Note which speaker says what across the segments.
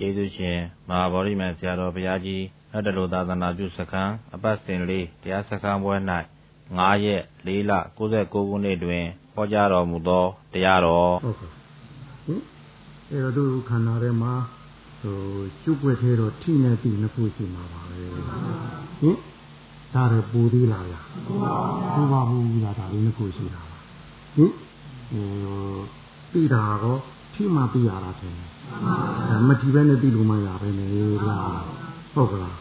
Speaker 1: ကျေးဇူးရှင်မဟာဗောဓိမံဆရာတော်ဘုရားကြီးအတ္တလိုသာသနာပြုစခန်းအပတ်စဉ်လေးတရားစခန်းပွဲ၌9ရက်4လ69ခုနှစ်တွင်ဟောကြားတော်မူသောတရားတော်
Speaker 2: ဟုတ်ကဲ့ဟင်အဲတော့သူခန္ဓာထဲမှာဟိုကျုပ်ွက်သေးတော့ထိနေပြီနှစ်ခုရှိမှာပါပဲဟင်ဒါရပူသေးလားလားပူပါဘူးလားဒါလေးနှစ်ခုရှိတာပါဟင်ဟိုပြီးတာတော့ ထိမှပြီးရတာတယ်မကြည့်ပဲနဲ့ပြီးလို့မှရပဲနဲ့လားဟုတ်ကလား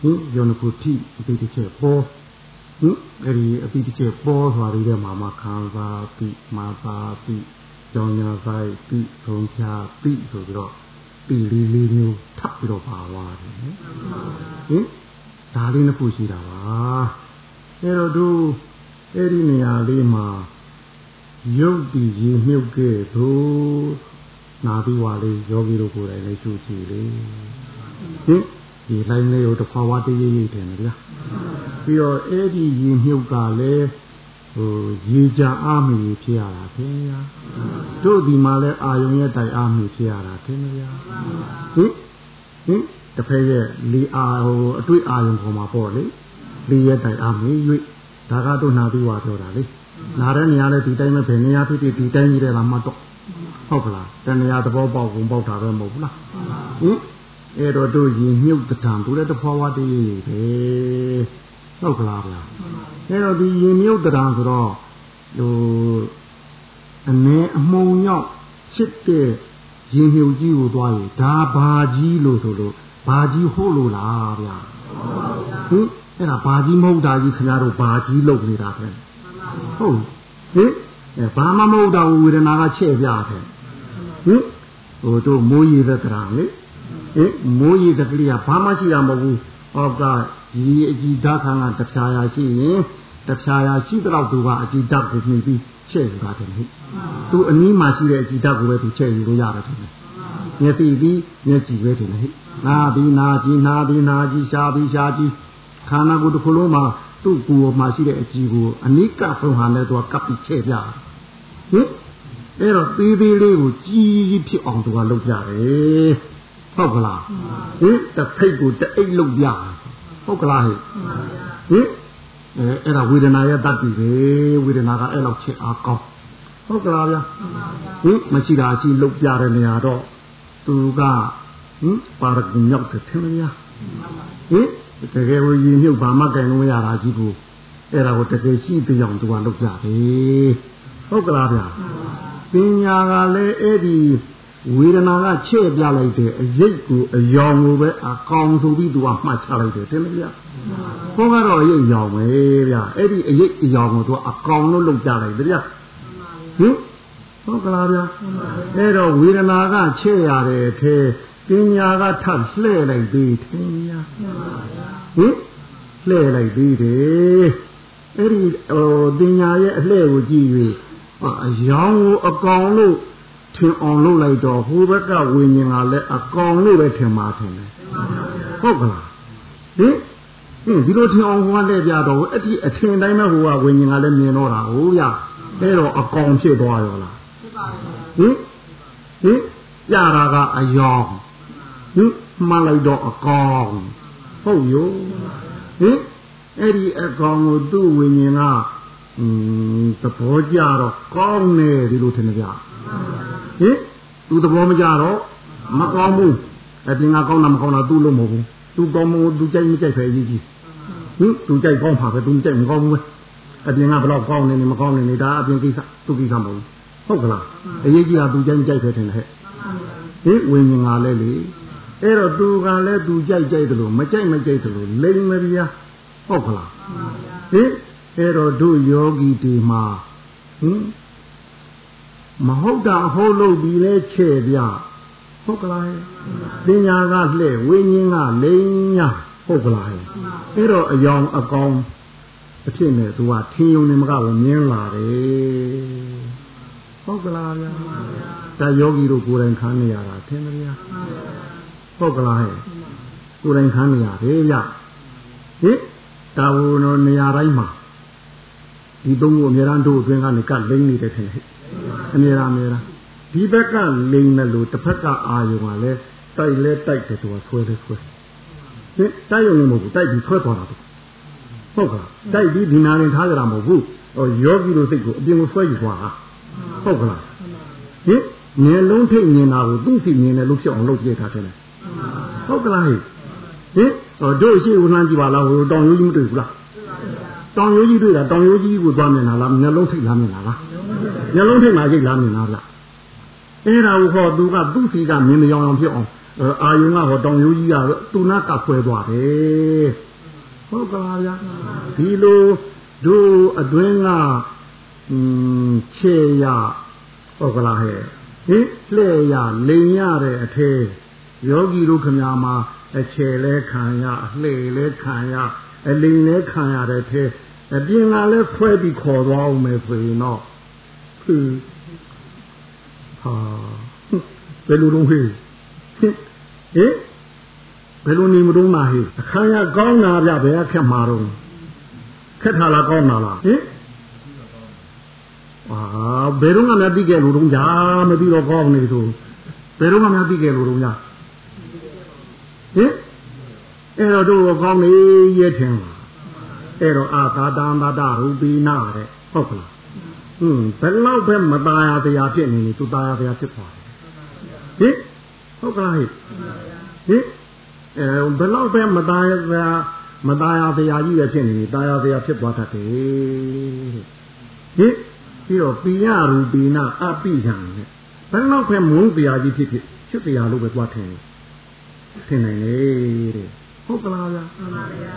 Speaker 2: ဟင်ယောနခုထိအပိတစ်ချက်ပေါ်ဟင်အဲ့ဒီအပိတစ်ချက်ပေါ်သွားပြီးတဲ့မှာမှခံစားပြီးမာပါပြီးကြောင်ညာဆိုင်ပြီးထုံချပြီးဆိုပြီးတော့ပြီးလေးလေးမျိုးထပ်ပြီးတော့ပါသွားတယ်ဟင်ဒါလေးနှစ်ခုရှိတာပါအဲ့တော့သူအဲ့ဒီနေရာလေးမှာရုပ်တည်ရေမြုပ်ခဲ့သို့ နာပြီးွာလေးယောဂီတို့ကိုယ်တိုင်လည်းရှုကြည့်လေဟင်ဒီလိုင်းလေးကိုတစ်ခွာဝတည်းရေးတယ်ဗျာပြီးတော့အဲ့ဒီရေမြုပ်ကလည်းဟိုရေကြအားမီဖြစ်ရတာခင်ဗျာတို့ဒီမှာလဲအာယုံရဲ့တိုင်အားမီဖြစ်ရတာခင်ဗျာဟင်ဟင်တစ်ဖက်ရဲ့လီအာဟိုအတွေ့အာယုံပေါ်မှာပေါ့လေလီရဲ့တိုင်အားမီ၍ဒါကတော့နာပြီးွာပြောတာလေနားတဲ့နေရာလဲဒီတိုင်းပဲဘယ်နေရာဖြစ်ဖြစ်ဒီတိုင်းကြီးတယ်လားမှတ်တော့ ဟုတ်ကလားတဏှာသဘောပေါက်ကုန်ပေါက်တာပဲမဟုတ်ဘူးလားဟင်အဲ့တော့တို့ရင်မြုပ်တံသူလည်းတဖွာဝတည်းပဲဟုတ်ကလားဗျာအဲ့တော့ဒီရင်မြုပ်တံဆိုတော့ဟိုအနေအမုံရောက်ချစ်တဲ့ရင်မြုပ်ကြီးကိုသွားရင်ဒါဘာကြီးလို့ဆိုလို့ဘာကြီးဟုတ်လို့လားဗျာဟင်အဲ့ဒါဘာကြီးမဟုတ်တာကြီးခင်ဗျားတို့ဘာကြီးလုပ်နေတာပဲဟုတ်ဟင် ဘာမှမဟုတ်တာဝေဒနာကချဲ့ပြတယ်ဟင်ဟိုတို့မိုးရေတဲ့ကရာလေဟင်မိုးရေတဲ့ကလေးကဘာမှရှိတာမဟုတ်ဘူးအောက်ကဒီအကြည်ဓာတ်ခံကတဖြာရာရှိရင်တဖြာရာရှိတော့သူကအကြည်ဓာတ်ကိုမြင်ပြီးချဲ့ယူတာတယ်ဟိသူအနည်းမှရှိတဲ့အကြည်ဓာတ်ကိုပဲသူချဲ့ယူလို့ရတယ်တယ်မျက်စိပြီးမျက်ကြည်ပဲတယ်ဟိနာပြီးနာကြည်နာပြီးနာကြည်ရှားပြီးရှားကြည်ခန္ဓာကိုယ်တစ်ခုလုံးမှာ သူ့ကိုယ်မှာရှိတဲ့အကြည်ကိုအနိကဆုံးဟာနဲ့သူကကပ်ပြီးချဲ့ပြဟင်အဲ့တော့သေးသေးလေးကိုကြီးကြီးဖြစ်အောင်သူကလုပ်ကြတယ်ဟုတ်ကလားဟင်တစ်ဖိတ်ကိုတအိတ်လုပ်ပြဟုတ်ကလားဟဲ့ဟင်အဲအဲ့ဒါဝေဒနာရဲ့တတ်ပြီပဲဝေဒနာကအဲ့လောက်ချစ်အားကောင်းဟုတ်ကလားဗျာဟင်မရှိတာရှိလုပ်ပြတဲ့နေရာတော့သူကဟင်ပါရဂုံရောက်တယ်ထင်မလားဟင် တကယ်ကိုရည်မြုပ်ဘာမှကြင်လို့မရတာကြီးဘူးအဲ့ဒါကိုတကယ်ရှိပြအောင်သူကလုပ်ကြတယ်ဟုတ်ကလားဗျာပညာကလည်းအဲ့ဒီဝေဒနာကချဲ့ပြလိုက်တယ်အရိပ်ကိုအယောင်ကိုပဲအကောင်ဆိုပြီးသူကမှတ်ချလိုက်တယ်တင်မဗျာဘုန်းကတော့အရိပ်ယောင်ပဲဗျာအဲ့ဒီအရိပ်အယောင်ကိုသူကအကောင်လို့လုပ်ကြလိုက်တယ်ဗျာဟင်ဟုတ်ကလားဗျာအဲ့တော့ဝေဒနာကချဲ့ရတဲ့အထဲ ပညာကထပ်လှဲ့လိုက်သေးတယ်ဗျာဟင်လှဲ့လိုက်သေးတယ်အဲ့ဒီဟိုပညာရဲ့အလှဲ့ကိုကြည့်၍အယောင်ကိုအကောင်လို့ထင်အောင်လုပ်လိုက်တော့ဟိုဘက်ကဝိညာဉ်ကလည်းအကောင်လို့ပဲထင်မှာထင်တယ်ဟုတ်ကလားဟင်ဟင်ဒီလိုထင်အောင်ဟိုကလည်းပြတော့အဲ့ဒီအထင်တိုင်းပဲဟိုကဝိညာဉ်ကလည်းမြင်တော့တာဟုတ်ရအဲ့တော့အကောင်ဖြစ်သွားရောလားဟင်ဟင်ပြတာကအယောင် ဟင်မှန်လိုက်တော့အကောင်ဟုတ်ရောဟင်အဲ့ဒီအကောင်ကိုသူ့ဝိညာဉ်ကอืมသဘောကြတော့ကောင်းတယ်ဒီလိုထင်ကြဟင်သူသဘောမကြတော့မကောင်းဘူးအပြင်ကကောင်းတာမကောင်းတာသူ့လို့မဟုတ်ဘူးသူကောင်းမှုသူကြိုက်မကြိုက်ပဲအရေးကြီးဟင်သူကြိုက်ကောင်းပါပဲသူမကြိုက်မကောင်းဘူးပဲအပြင်ကဘလောက်ကောင်းနေနေမကောင်းနေနေတာအပြင်ကိစ္စသူကိစ္စမဟုတ်ဘူးဟုတ်ကလားအရေးကြီးတာသူကြိုက်ကြိုက်ပဲထင်တယ်ဟဲ့ဟင်ဝိညာဉ်ကလည်းလေ အဲ့တော့သူကလည်းသူကြိုက်ကြိုက်တယ်လို့မကြိုက်မကြိုက်တယ်လို့လိမ့်မပြားဟုတ်ကလားဟင်အဲ့တော့တို့ယောဂီတွေမှာဟင်မဟုတ်တာဟုတ်လို့ဒီလဲချဲ့ပြဟုတ်ကလားပညာကလှဲ့ဝိညာဉ်ကလိန်ညာဟုတ်ကလားအဲ့တော့အယောင်အကောင်အဖြစ်နဲ့သူကထင်းယုံနေမကဘူးမြင်လာတယ်ဟုတ်ကလားဗျာဒါယောဂီတို့ကိုယ်တိုင်ခံနေရတာထင်တယ်ဗျာ ဟုတ်ကလားဟဲ့ကိုယ်တိုင်ခံနေရတယ်ဗျဟင်ဒါဝနောနေရာတိုင်းမှာဒီသုံးခုအများအားတို့အတွင်းကနေကလိမ့်နေတယ်ထင်တယ်အများအားအများအားဒီဘက်ကလိမ့်မယ်လို့တစ်ဖက်ကအာယုံကလည်းတိုက်လဲတိုက်တယ်သူကဆွဲလဲဆွဲဟင်တိုက်ရုံနဲ့မဟုတ်ဘူးတိုက်ပြီးဆွဲသွားတာသူဟုတ်ကလားတိုက်ပြီးဒီနာရင်ထားကြတာမဟုတ်ဘူးဟိုယောဂီတို့စိတ်ကိုအပြင်ကိုဆွဲယူသွားတာဟုတ်ကလားဟင်ငယ်လုံးထိတ်မြင်တာကိုသူ့စီမြင်တယ်လို့ဖြစ်အောင်လုပ်ပြထားတယ် ဟုတ်ကလားဟင်ဟိုတို့ရှိဦးနှမ်းကြည့်ပါလားဟိုတောင်ရိုးကြီးမတွေ့ဘူးလားတောင်ရိုးကြီးတွေ့တာတောင်ရိုးကြီးကိုသွားမြင်တာလားမျက်လုံးထိတ်လားမြင်တာလားမျက်လုံးထိတ်မှရိတ်လားမြင်တာလားအဲ့ဒါကိုဟောသူကသူ့စီကမြင်မယောင်အောင်ဖြစ်အောင်အာယုံကဟောတောင်ရိုးကြီးကသူနာကဆွဲသွားတယ်ဟုတ်ကလားဗျာဒီလိုတို့အတွင်းကอืมခြေရဟုတ်ကလားဟဲ့ဟင်လှဲ့ရလိန်ရတဲ့အထဲ ယောဂီတို့ခမများမှာအခြေလဲခံရအလှေလဲခံရအလိန်လဲခံရတဲ့ထဲအပြင်ကလည်းခွဲပြီးခေါ်သွားအောင်မယ်ဆိုရင်တော့ဟူဟာဘယ်လိုလုပ်ဟေးဟင်ဘယ်လိုနေမတော့မှာဟေးအခါရကောင်းတာဗျဘယ်အခက်မှာတော့ခက်ထာလားကောင်းတာလားဟင်အာဘယ်တော့မှမသိခဲ့လို့တော့ညာမသိတော့ကောင်းနေသူဘယ်တော့မှမသိခဲ့လို့တော့ညာ ဟင်အဲ့တော့တို့ကောင်းနေရဲ့ထင်လားအဲ့တော့အာသာတံဘာဒရူပိနာတဲ့ဟုတ်ကလားဟွန်းဘယ်လောက်ပဲမตายရတရားဖြစ်နေနေသူตายရတရားဖြစ်သွားတယ်ဟင်ဟုတ်ကလားဟင်ဟင်အဲဘယ်လောက်ပဲမตายရမตายရတရားကြီးပဲဖြစ်နေနေตายရတရားဖြစ်သွားတတ်တယ်ဟင်ပြီးတော့ပိယရူပိနာအပိယံနဲ့ဘယ်လောက်ပဲမုန်းတရားကြီးဖြစ်ဖြစ်ဖြစ်တရားလို့ပဲသွားထင်တယ် ထင်နိုင်လေတဲ့ဟုတ်ကလားဗျာ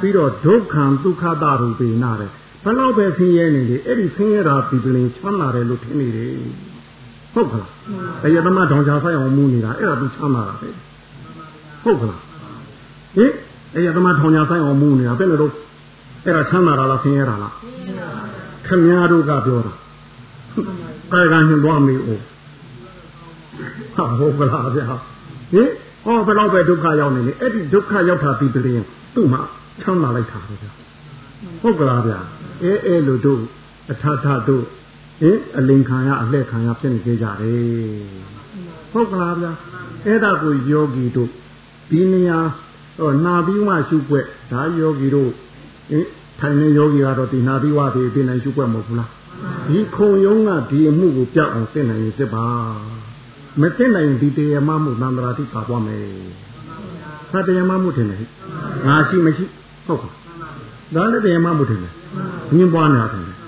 Speaker 2: ပြီးတော့ဒုက္ခံဒုက္ခတာရူပေနာတဲ့ဘယ်တော့ပဲဆင်းရဲနေလေအဲ့ဒီဆင်းရဲတာဒီပလင်ချမ်းသာတယ်လို့ထင်နေတယ်ဟုတ်ကလားအယသမထောင်ချာဆိုင်အောင်မူးနေတာအဲ့ဒါသူချမ်းသာတာပဲဟုတ်ကလားဟင်အယသမထောင်ချာဆိုင်အောင်မူးနေတာဘယ်လိုတော့အဲ့ဒါချမ်းသာတာလားဆင်းရဲတာလားခင်ဗျားတို့ကပြောတာကာယကညွှန်သွားမေးဦးဟာဟုတ်ကလားဗျာဟင် ဟောဘယ်တော့ပဲဒုက္ခရောက်နေလေအဲ့ဒီဒုက္ခရောက်တာပြီးတည်းသူ့မှာချမ်းသာလိုက်တာပဲဗျာဟုတ်ကလားဗျာအဲအဲလိုတို့အထထတို့ဟင်အလင်ခံရအလှဲ့ခံရဖြစ်နေကြကြတယ်ဟုတ်ကလားဗျာအဲ့ဒါကိုယောဂီတို့ဒီနေရာဟောနာပြီးမှရှုွက်ဒါယောဂီတို့ဟင်ထိုင်နေယောဂီကတော့ဒီနာပြီးဝတည်ပြင်နိုင်ရှုွက်မဟုတ်ဘူးလားဒီခုံယုံကဒီအမှုကိုပြောက်အောင်သိနိုင်ရင်စစ်ပါ မသိနိုင်ဒီတရားမှမှုသံဃာတိပါသွားမယ်။ဒါတရားမှမှုထင်တယ်။ငါရှိမရှိဟုတ်ကဲ့။ဒါလည်းတရားမှမှုထင်တယ်။ညင်းပွားနေတာထင်တယ်။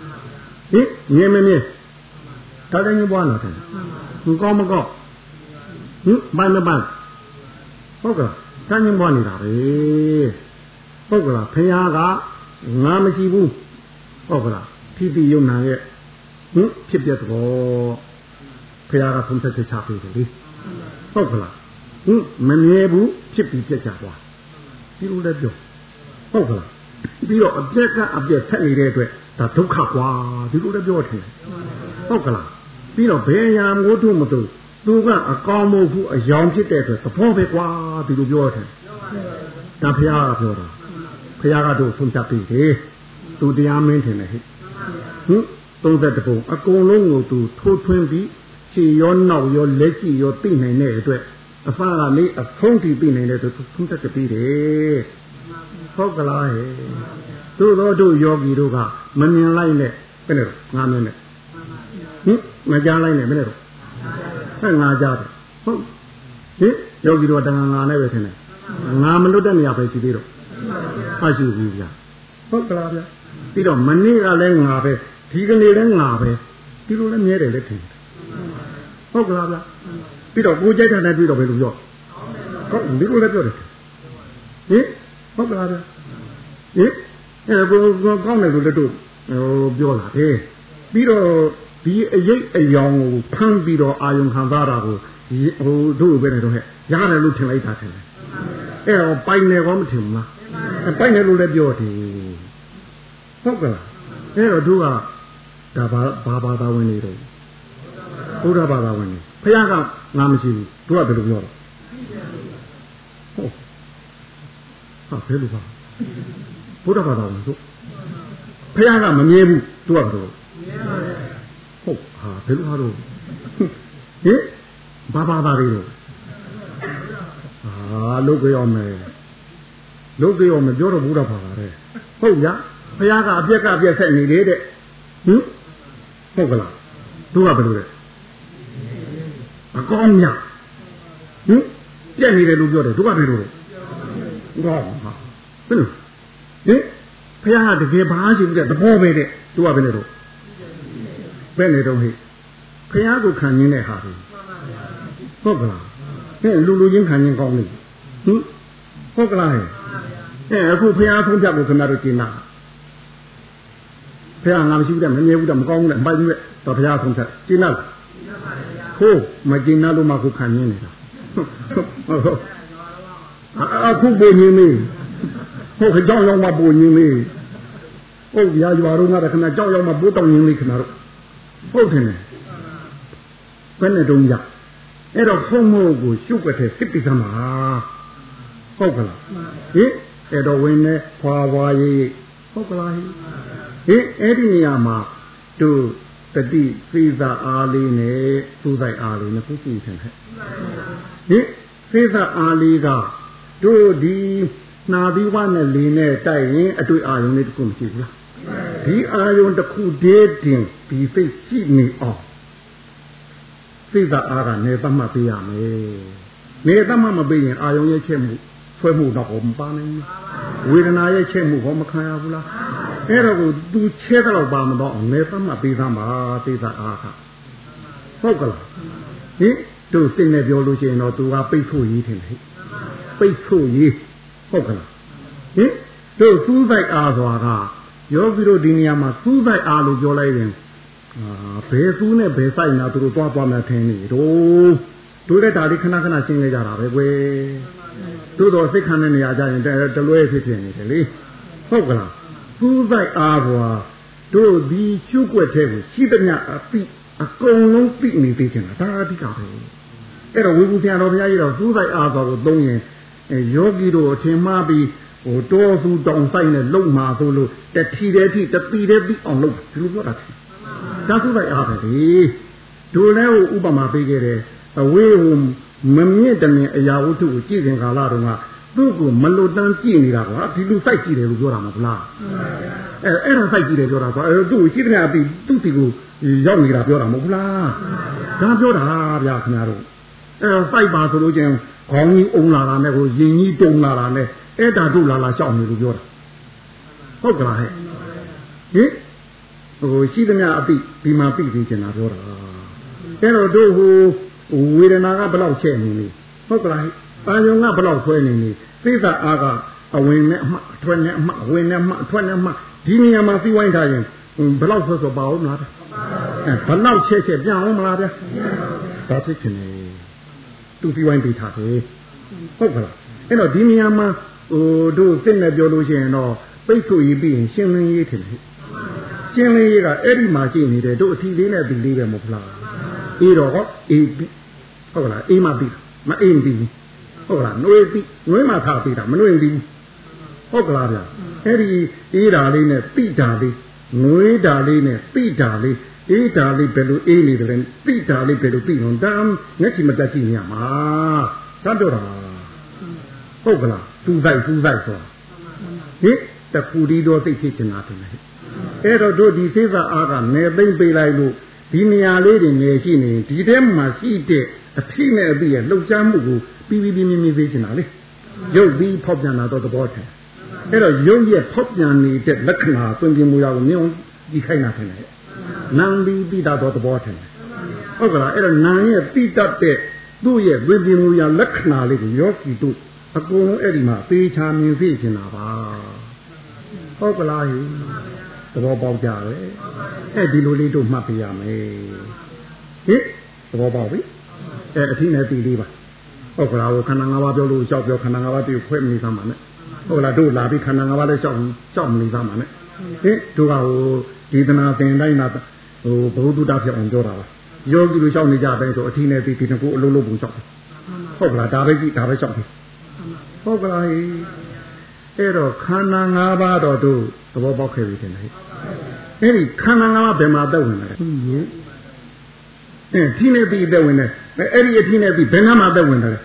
Speaker 2: ဟင်ညင်းမမြင်ဒါလည်းညင်းပွားနေတာထင်တယ်။ဟင်ကောင်းမကောင်းဟင်ဘာမဘာဟုတ်ကဲ့။ဒါညင်းပွားနေတာပဲ။ဟုတ်ကလားဖခင်ကငါမရှိဘူး။ဟုတ်ကလား။ဖြစ်ပြီးယုံနာရဲ့ဟင်ဖြစ်ပြတော့ဖ ရာကဆုံးဖြတ်ချက်ချပေးတယ်လေဟုတ်ကလားဟင်မမြဲဘူးဖြစ်ပြီးပြက်ကြသွားဒီလိုလည်းပြောဟုတ်ကလားပြီးတော့အပြက်ကအပြက်ဆက်နေတဲ့အတွက်ဒါဒုက္ခကွာဒီလိုလည်းပြောတယ်ဟုတ်ကလားပြီးတော့ဘယ်ရာမိုးထုမသူသူကအကောင်မဟုတ်ဘူးအယောင်ဖြစ်တဲ့အတွက်သဘောပဲကွာဒီလိုပြောတယ်ဒါဖရာကပြောတာဖရာကတို့ဆုံးဖြတ်ပေးတယ်သူတရားမင်းထင်တယ်ဟဲ့ဟင်30ပုံအကုန်လုံးကိုသူထိုးထွင်းပြီး ခြေရောနောက်ရောလက်ရှိရောသိနိုင်တဲ့အတွက်အဖကနေအဆုံးထိသိနိုင်တဲ့အတွက်သုံးသပ်ပြီးတယ်ဟုတ်ကလားဟဲ့သို့သောတို့ယောဂီတို့ကမမြင်လိုက်နဲ့ဘယ်နဲ့ငါမြင်နဲ့ဟင်မကြားလိုက်နဲ့ဘယ်နဲ့တော့ဟဲ့ငါကြားတယ်ဟုတ်ဟင်ယောဂီတို့ကတဏှာငါနဲ့ပဲထင်တယ်ငါမလွတ်တဲ့နေရာပဲရှိသေးတော့အရှိဘူးဗျာဟုတ်ကလားဗျာပြီးတော့မနေ့ကလည်းငါပဲဒီကနေ့လည်းငါပဲဒီလိုလည်းမြဲတယ်လည်းထင်တယ် ဟုတ်ကလားဗျပြီးတော့ကိုကြိုက်တာနဲ့ပြီးတော့ဘယ်လိုပြောဟုတ်ဒီလိုလည်းပြောတယ်ဟင်ဟုတ်ကလားဗျဟင်အဲကိုကောင်းတယ်လို့လည်းတို့ဟိုပြောလာတယ်ပြီးတော့ဒီအရေးအယောင်ကိုဖမ်းပြီးတော့အာယုံခံစားတာကိုဟိုတို့ပဲနေတော့ဟဲ့ရတယ်လို့ထင်လိုက်တာထင်တယ်အဲ့တော့ပိုင်နေကောမထင်ဘူးလားပိုင်နေလို့လည်းပြောတယ်ဟုတ်ကလားအဲ့တော့တို့ကဒါဘာဘာဘာသာဝင်နေတော့ ဘုရားဘာသာဝင်နေဖခင်ကငါမရှိဘူးတို့ကဘယ်လိုပြောတော့ဟုတ်ဟာဘယ်လိုပါဘုရားဘာသာဝင်တို့ဖခင်ကမမြဲဘူးတို့ကဘယ်လိုဟုတ်ဟာဘယ်လိုဟာတော့ဟင်ဘာဘာသာတွေတော့ဟလုတ်ကြရောမယ်လုတ်ကြရောမယ်ပြောတော့ဘူးတော့ပါပါတယ်ဟုတ်ရဘုရားကအပြက်ကအပြက်ဆက်နေလေတဲ့ဟင်ဟုတ်ကလားသူကဘယ်လိုလဲ အကောင်းမြဟင်ပြက်နေတယ်လို့ပြောတယ်သူကဘယ်လိုလဲဟောဟာဘယ်လိုဟင်ဘုရားကတကယ်ဘာရှိဘူးတဲ့သဘောပဲတဲ့သူကဘယ်နဲ့တော့ဘယ်နဲ့တော့ဟိဘုရားကိုခံရင်းတဲ့ဟာဟုတ်ကလားဟဲ့လူလူချင်းခံရင်ကောင်းနေဟင်ဟုတ်ကလားဟဲ့အဲအခုဖះဆုံးဖြတ်ကိုခင်ဗျားတို့ကျင်နာဖះငါမရှိဘူးတဲ့မမြဲဘူးတဲ့မကောင်းဘူးတဲ့မိုက်ဘူးတဲ့တော့ဖះဆုံးဖြတ်ကျင်နာ ဟုတ်မကျင်နာလို့မှခုခံရင်းနေတာဟုတ်ဟုတ်အခုပုံရင်းမေးဟုတ်ကြောက်ရောက်မှပုံရင်းမေးဟုတ်ရာရွာတော့ငါတခဏကြောက်ရောက်မှပိုးတောင်းရင်းလေးခင်ဗျားတို့ဟုတ်တယ်ဘယ်နဲ့တုံးရအဲ့တော့ဖုံမို့ကိုရှုပ်ွက်တဲ့စစ်တိကမှာဟုတ်ကလားဟင်အဲ့တော့ဝင်နေဖွာဖွာရေးဟုတ်ကလားဟင်အဲ့ဒီနေရာမှာသူ တတိသိသာအားလေးနဲ့သူ့ဆိုင်အားလေးနဲ့ခုကြည့်တယ်ဟဲ့ဟင်သိသာအားလေးကတို့ဒီနာပြီးဝနဲ့လေးနဲ့တိုက်ရင်အတွေ့အာရုံလေးတခုမရှိဘူးလားဒီအာယုံတစ်ခုတည်းတင်ဒီစိတ်ရှိနေအောင်စိတ်သာအားကနေသတ်မှတ်ပေးရမယ်နေသတ်မှတ်မပေးရင်အာယုံရဲ့ချက်မှုဆွဲမှုတော့မပါနိုင်ဘူးဝေဒနာရဲ့ချက်မှုဟောမခံရဘူးလား အဲ့တော့ကိုသူချဲတော့ပါမတော့အောင်နေသတ်မှတ်ပေးသမှာစိတ်သာအားကဟုတ်ကလားဟင်တို့စိတ်နဲ့ပြောလို့ရှိရင်တော့သူကပိတ်ဆို့ရေးတယ်ဟဲ့ပိတ်ဆို့ရေးဟုတ်ကလားဟင်တို့စူးစိုက်အားစွာကယောဂီတို့ဒီနေရာမှာစူးစိုက်အားလို့ပြောလိုက်ရင်အာဘယ်စူးနဲ့ဘယ်စိုက်နာသူတို့တွားသွားမှထင်းနေတို့တို့တဲ့ဒါလေးခဏခဏရှင်းနေကြတာပဲကွယ်တို့တော့စိတ်ခံတဲ့နေရာကြရင်တလွဲဖြစ်ဖြစ်နေတယ်လေဟုတ်ကလား စူးစိုက်အားစွာတို့ဒီရှုွက်တဲ့ကိုရှိသမျှအပိအကုန်လုံးပြိနေသေးချင်တာဒါအဓိကပဲအဲ့တော့ဝိပုဆရာတော်ဘုရားကြီးတော့စူးစိုက်အားစွာကိုသုံးရင်ယောဂီတို့အထင်မှားပြီးဟိုတောသူတောင်ဆိုင်နဲ့လုံမှာဆိုလို့တထီတဲ့ထိတပီတဲ့ပြီးအောင်လုပ်ဒီလိုပြောတာဒါသူလိုက်အားပဲလေဒိုလဲဟိုဥပမာပေးခဲ့တယ်အဝေးဟိုမမြင့်တမင်အရာဝတ္ထုကိုကြည့်ခင်ကာလတုန်းက သူ့ကိုမလွတ်တမ်းကြည့်နေတာကွာဒီလိုစိုက်ကြည့်တယ်လို့ပြောတာမဟုတ်လားအဲအဲ့ဒါစိုက်ကြည့်တယ်ပြောတာကွာအဲသူ့ကိုကြည့်တဲ့ပြီးသူ့တီကိုရောက်နေတာပြောတာမဟုတ်လားဒါပြောတာဗျာခင်ဗျားတို့အဲစိုက်ပါဆိုလို့ချင်းခေါင်းကြီးအုံလာတာနဲ့ကိုရင်ကြီးတုံလာတာနဲ့အဲ့ဒါတို့လာလာရှောက်နေလို့ပြောတာဟုတ်ကလားဟဲ့ဟင်ဟိုရှိသမျှအပိဒီမှာပိပြီးကျင်တာပြောတာအဲ့တော့တို့ဟိုဝေဒနာကဘလောက်ချက်နေနေဟုတ်ကလား အာယုံကဘလောက်ဆွဲနေနေသိတာအားကအဝင်နဲ့အမှအထွက်နဲ့အမှအဝင်နဲ့အမှအထွက်နဲ့အမှဒီနေရာမှာသိဝိုင်းထားရင်ဘလောက်ဆွဲဆွဲပါအောင်မလားအဲဘလောက်ချက်ချက်ပြအောင်မလားဗျာဒါဖြစ်ချင်တယ်သူသိဝိုင်းပေးထားတယ်ဟုတ်ကလားအဲ့တော့ဒီနေရာမှာဟိုတို့စိတ်နဲ့ပြောလို့ရှိရင်တော့ပိတ်ဆို့ရေးပြီးရင်ရှင်းလင်းရေးထင်တယ်ရှင်းလင်းရေးကအဲ့ဒီမှာရှိနေတယ်တို့အထီလေးနဲ့ဒီလေးပဲမဟုတ်လားအေးတော့ဟောအေးပြီးဟုတ်ကလားအေးမှပြီးမအေးပြီး ဟုတ်ကလားနှွေးပြီးနှွေးမှထားပြီးတာမနှွေးပြီးဟုတ်ကလားဗျအဲ့ဒီအေးတာလေးနဲ့ပိတာလေးနှွေးတာလေးနဲ့ပိတာလေးအေးတာလေးဘယ်လိုအေးနေတယ်လဲပိတာလေးဘယ်လိုပိတော့တမ်းငက်ချီမတက်ကြည့်ညမှာတတ်တော့တာဟုတ်ကလားသူ့ဆိုင်သူ့ဆိုင်ဆိုတာဟင်တခုဒီတော့သိဖြစ်ချင်တာတယ်အဲ့တော့တို့ဒီသေစာအားကနေသိမ့်ပေးလိုက်လို့ဒီနေရာလေးတွေနေရှိနေဒီထဲမှာရှိတဲ့အဖြစ်နဲ့အပြီးရလှုပ်ရှားမှုကို ပြီးပြီးပြီးမြင်မြင်သိချင်တာလေရုပ်ပြီးဖောက်ပြန်လာတော့သဘောထင်အဲ့တော့ရုပ်ရဲ့ဖောက်ပြန်နေတဲ့လက္ခဏာသွင်ပြင်မှုရကိုမြင်ကြည့်ခိုင်းတာထင်တယ်နာမ်ပြီးပြီးတာတော့သဘောထင်တယ်ဟုတ်ကလားအဲ့တော့နာမ်ရဲ့ပြီးတတ်တဲ့သူ့ရဲ့သွင်ပြင်မှုရလက္ခဏာလေးကိုယောဂီတို့အကုန်လုံးအဲ့ဒီမှာသေချာမြင်သိချင်တာပါဟုတ်ကလားဟိသဘောပေါက်ကြပဲအဲ့ဒီလိုလေးတို့မှတ်ပြရမယ်ဟိသဘောပေါက်ပြီအဲ့အထင်းနဲ့တီလေးပါ ဟုတ်ကလားဟိုခန္ဓာ၅ပါးပြောလို့ကြောက်ပြောခန္ဓာ၅ပါးတူခွဲမနေသားမှာနဲ့ဟုတ်လားတို့လာပြီးခန္ဓာ၅ပါးလည်းကြောက်ကြောက်မနေသားမှာနဲ့ဟိတို့ကဟိုဒီသနာသင်တိုင်းမှာဟိုဘုဟုတ္တဖြစ်အောင်ပြောတာပါယောဂီတို့ကြောက်နေကြတဲ့ဆိုအထင်းနဲ့တီဒီတကူအလုံးလုံးပုံကြောက်ဟုတ်ကလားဒါပဲကြည့်ဒါပဲကြောက်တယ်ဟုတ်ကလားအဲ့တော့ခန္ဓာ၅ပါးတော့တို့သဘောပေါက်ခဲ့ပြီထင်တယ်အဲ့ဒီခန္ဓာ၅ပါးဘယ်မှာသက်ဝင်လဲ အဲထိနေပြီးသက်ဝင်တယ်အဲ့ဒီအထိနေပြီးဘယ်နှမှာသက်ဝင်တယ်ဟ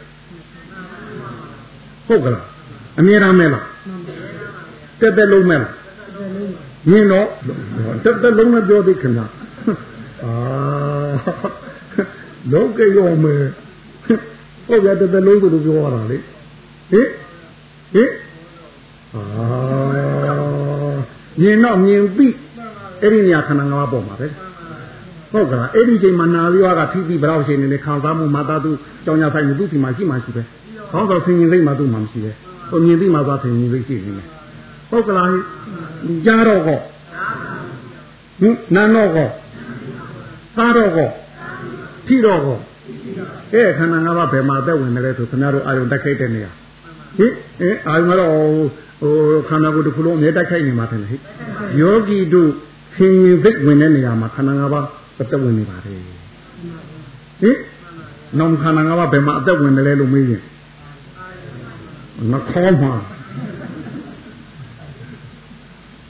Speaker 2: ဟုတ်ကလားအမြဲတမ်းမဲလားတက်တက်လုံးမဲလားမြင်တော့တက်တက်လုံးနဲ့ပြောသေးခင်ဗျာအာလောကရောမဲဟုတ်ရတက်တက်လုံးကိုပြောရတာလေဟင်ဟင်အာမြင်တော့မြင်ပြီးအဲ့ဒီနေရာခန္ဓာငါးပါးပေါ်မှာပဲ ဟုတ်ကလားအဲ့ဒီချိန်မှာနာရီဝါကဖိပြီးဘယ်တော့ရှိနေလဲခံစားမှုမာတာသူကြောင်ညာဆိုင်မှုသူ့ဒီမှာရှိမှရှိပဲခေါင်းဆောင်ဆင်ရင်စိတ်မှသူ့မှာမရှိပဲဟိုမြင်ပြီးမှသွားဆင်ရင်စိတ်ရှိနေတယ်ဟုတ်ကလားကြားတော့ကောဟင်နာတော့ကောသားတော့ကောထိတော့ကောအဲခန္ဓာငါးပါးဘယ်မှာသက်ဝင်တယ်ဆိုခင်ဗျားတို့အာယုံတက်ခိုက်တဲ့နေရာဟင်အဲအာယုံကတော့ဟိုခန္ဓာကိုယ်တစ်ခုလုံးအမြဲတက်ခိုက်နေမှာတယ်ဟဲ့ယောဂီတို့ဆင်ရင်စိတ်ဝင်တဲ့နေရာမှာခန္ဓာငါးပါး အသက်ဝင်နေပါတယ်ဟင်နောင်ခန္ဓာငါးပါးဘယ်မှာအသက်ဝင်တယ်လဲလို့မေးရင်နှခေါင်းမှာ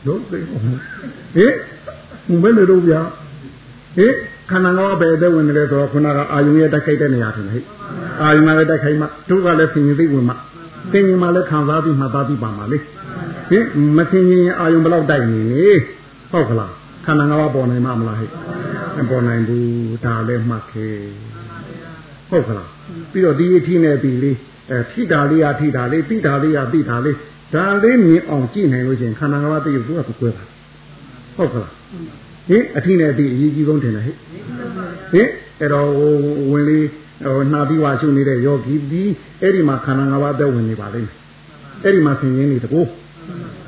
Speaker 2: တို့သိဟင်ဘယ်လိုလုပ်ပြဟင်ခန္ဓာငါးပါးဘယ်အသက်ဝင်တယ်လဲဆိုတော့ခုနကအာယုံရဲ့တက်ခိုက်တဲ့နေရာထင်တယ်ဟဲ့အာယုံကလည်းတက်ခိုက်မှတို့ကလည်းဆင်ရင်စိတ်ဝင်မှဆင်ရင်မှလည်းခံစားပြီးမှသားပြီးပါမှာလေဟင်မဆင်ရင်အာယုံဘယ်လောက်တိုက်နေလေဟုတ်ကလား ခန္ဓာငါးပါးပေါ်နိုင်မှာမလားဟဲ့မပေါ်နိုင်ဘူးဒါလည်းမှတ်ခဲ့ဟုတ်ကလားပြီးတော့ဒီအထီးနဲ့ပြီးလေးအဲထိတာလေးရထိတာလေးပြီးတာလေးရပြီးတာလေးဒါလေးမြင်အောင်ကြည့်နိုင်လို့ရှိရင်ခန္ဓာငါးပါးတည်းကိုသူကကွဲပါဟုတ်ကလားဟင်အထီးနဲ့ပြီးအရေးကြီးဆုံးထင်တယ်ဟဲ့ဟင်အဲ့တော့ဝင်လေးဟိုနှာပြီးဝါရှုနေတဲ့ယောဂီဒီအဲ့ဒီမှာခန္ဓာငါးပါးသက်ဝင်နေပါလိမ့်မယ်အဲ့ဒီမှာဆင်ရင်းနေတကူ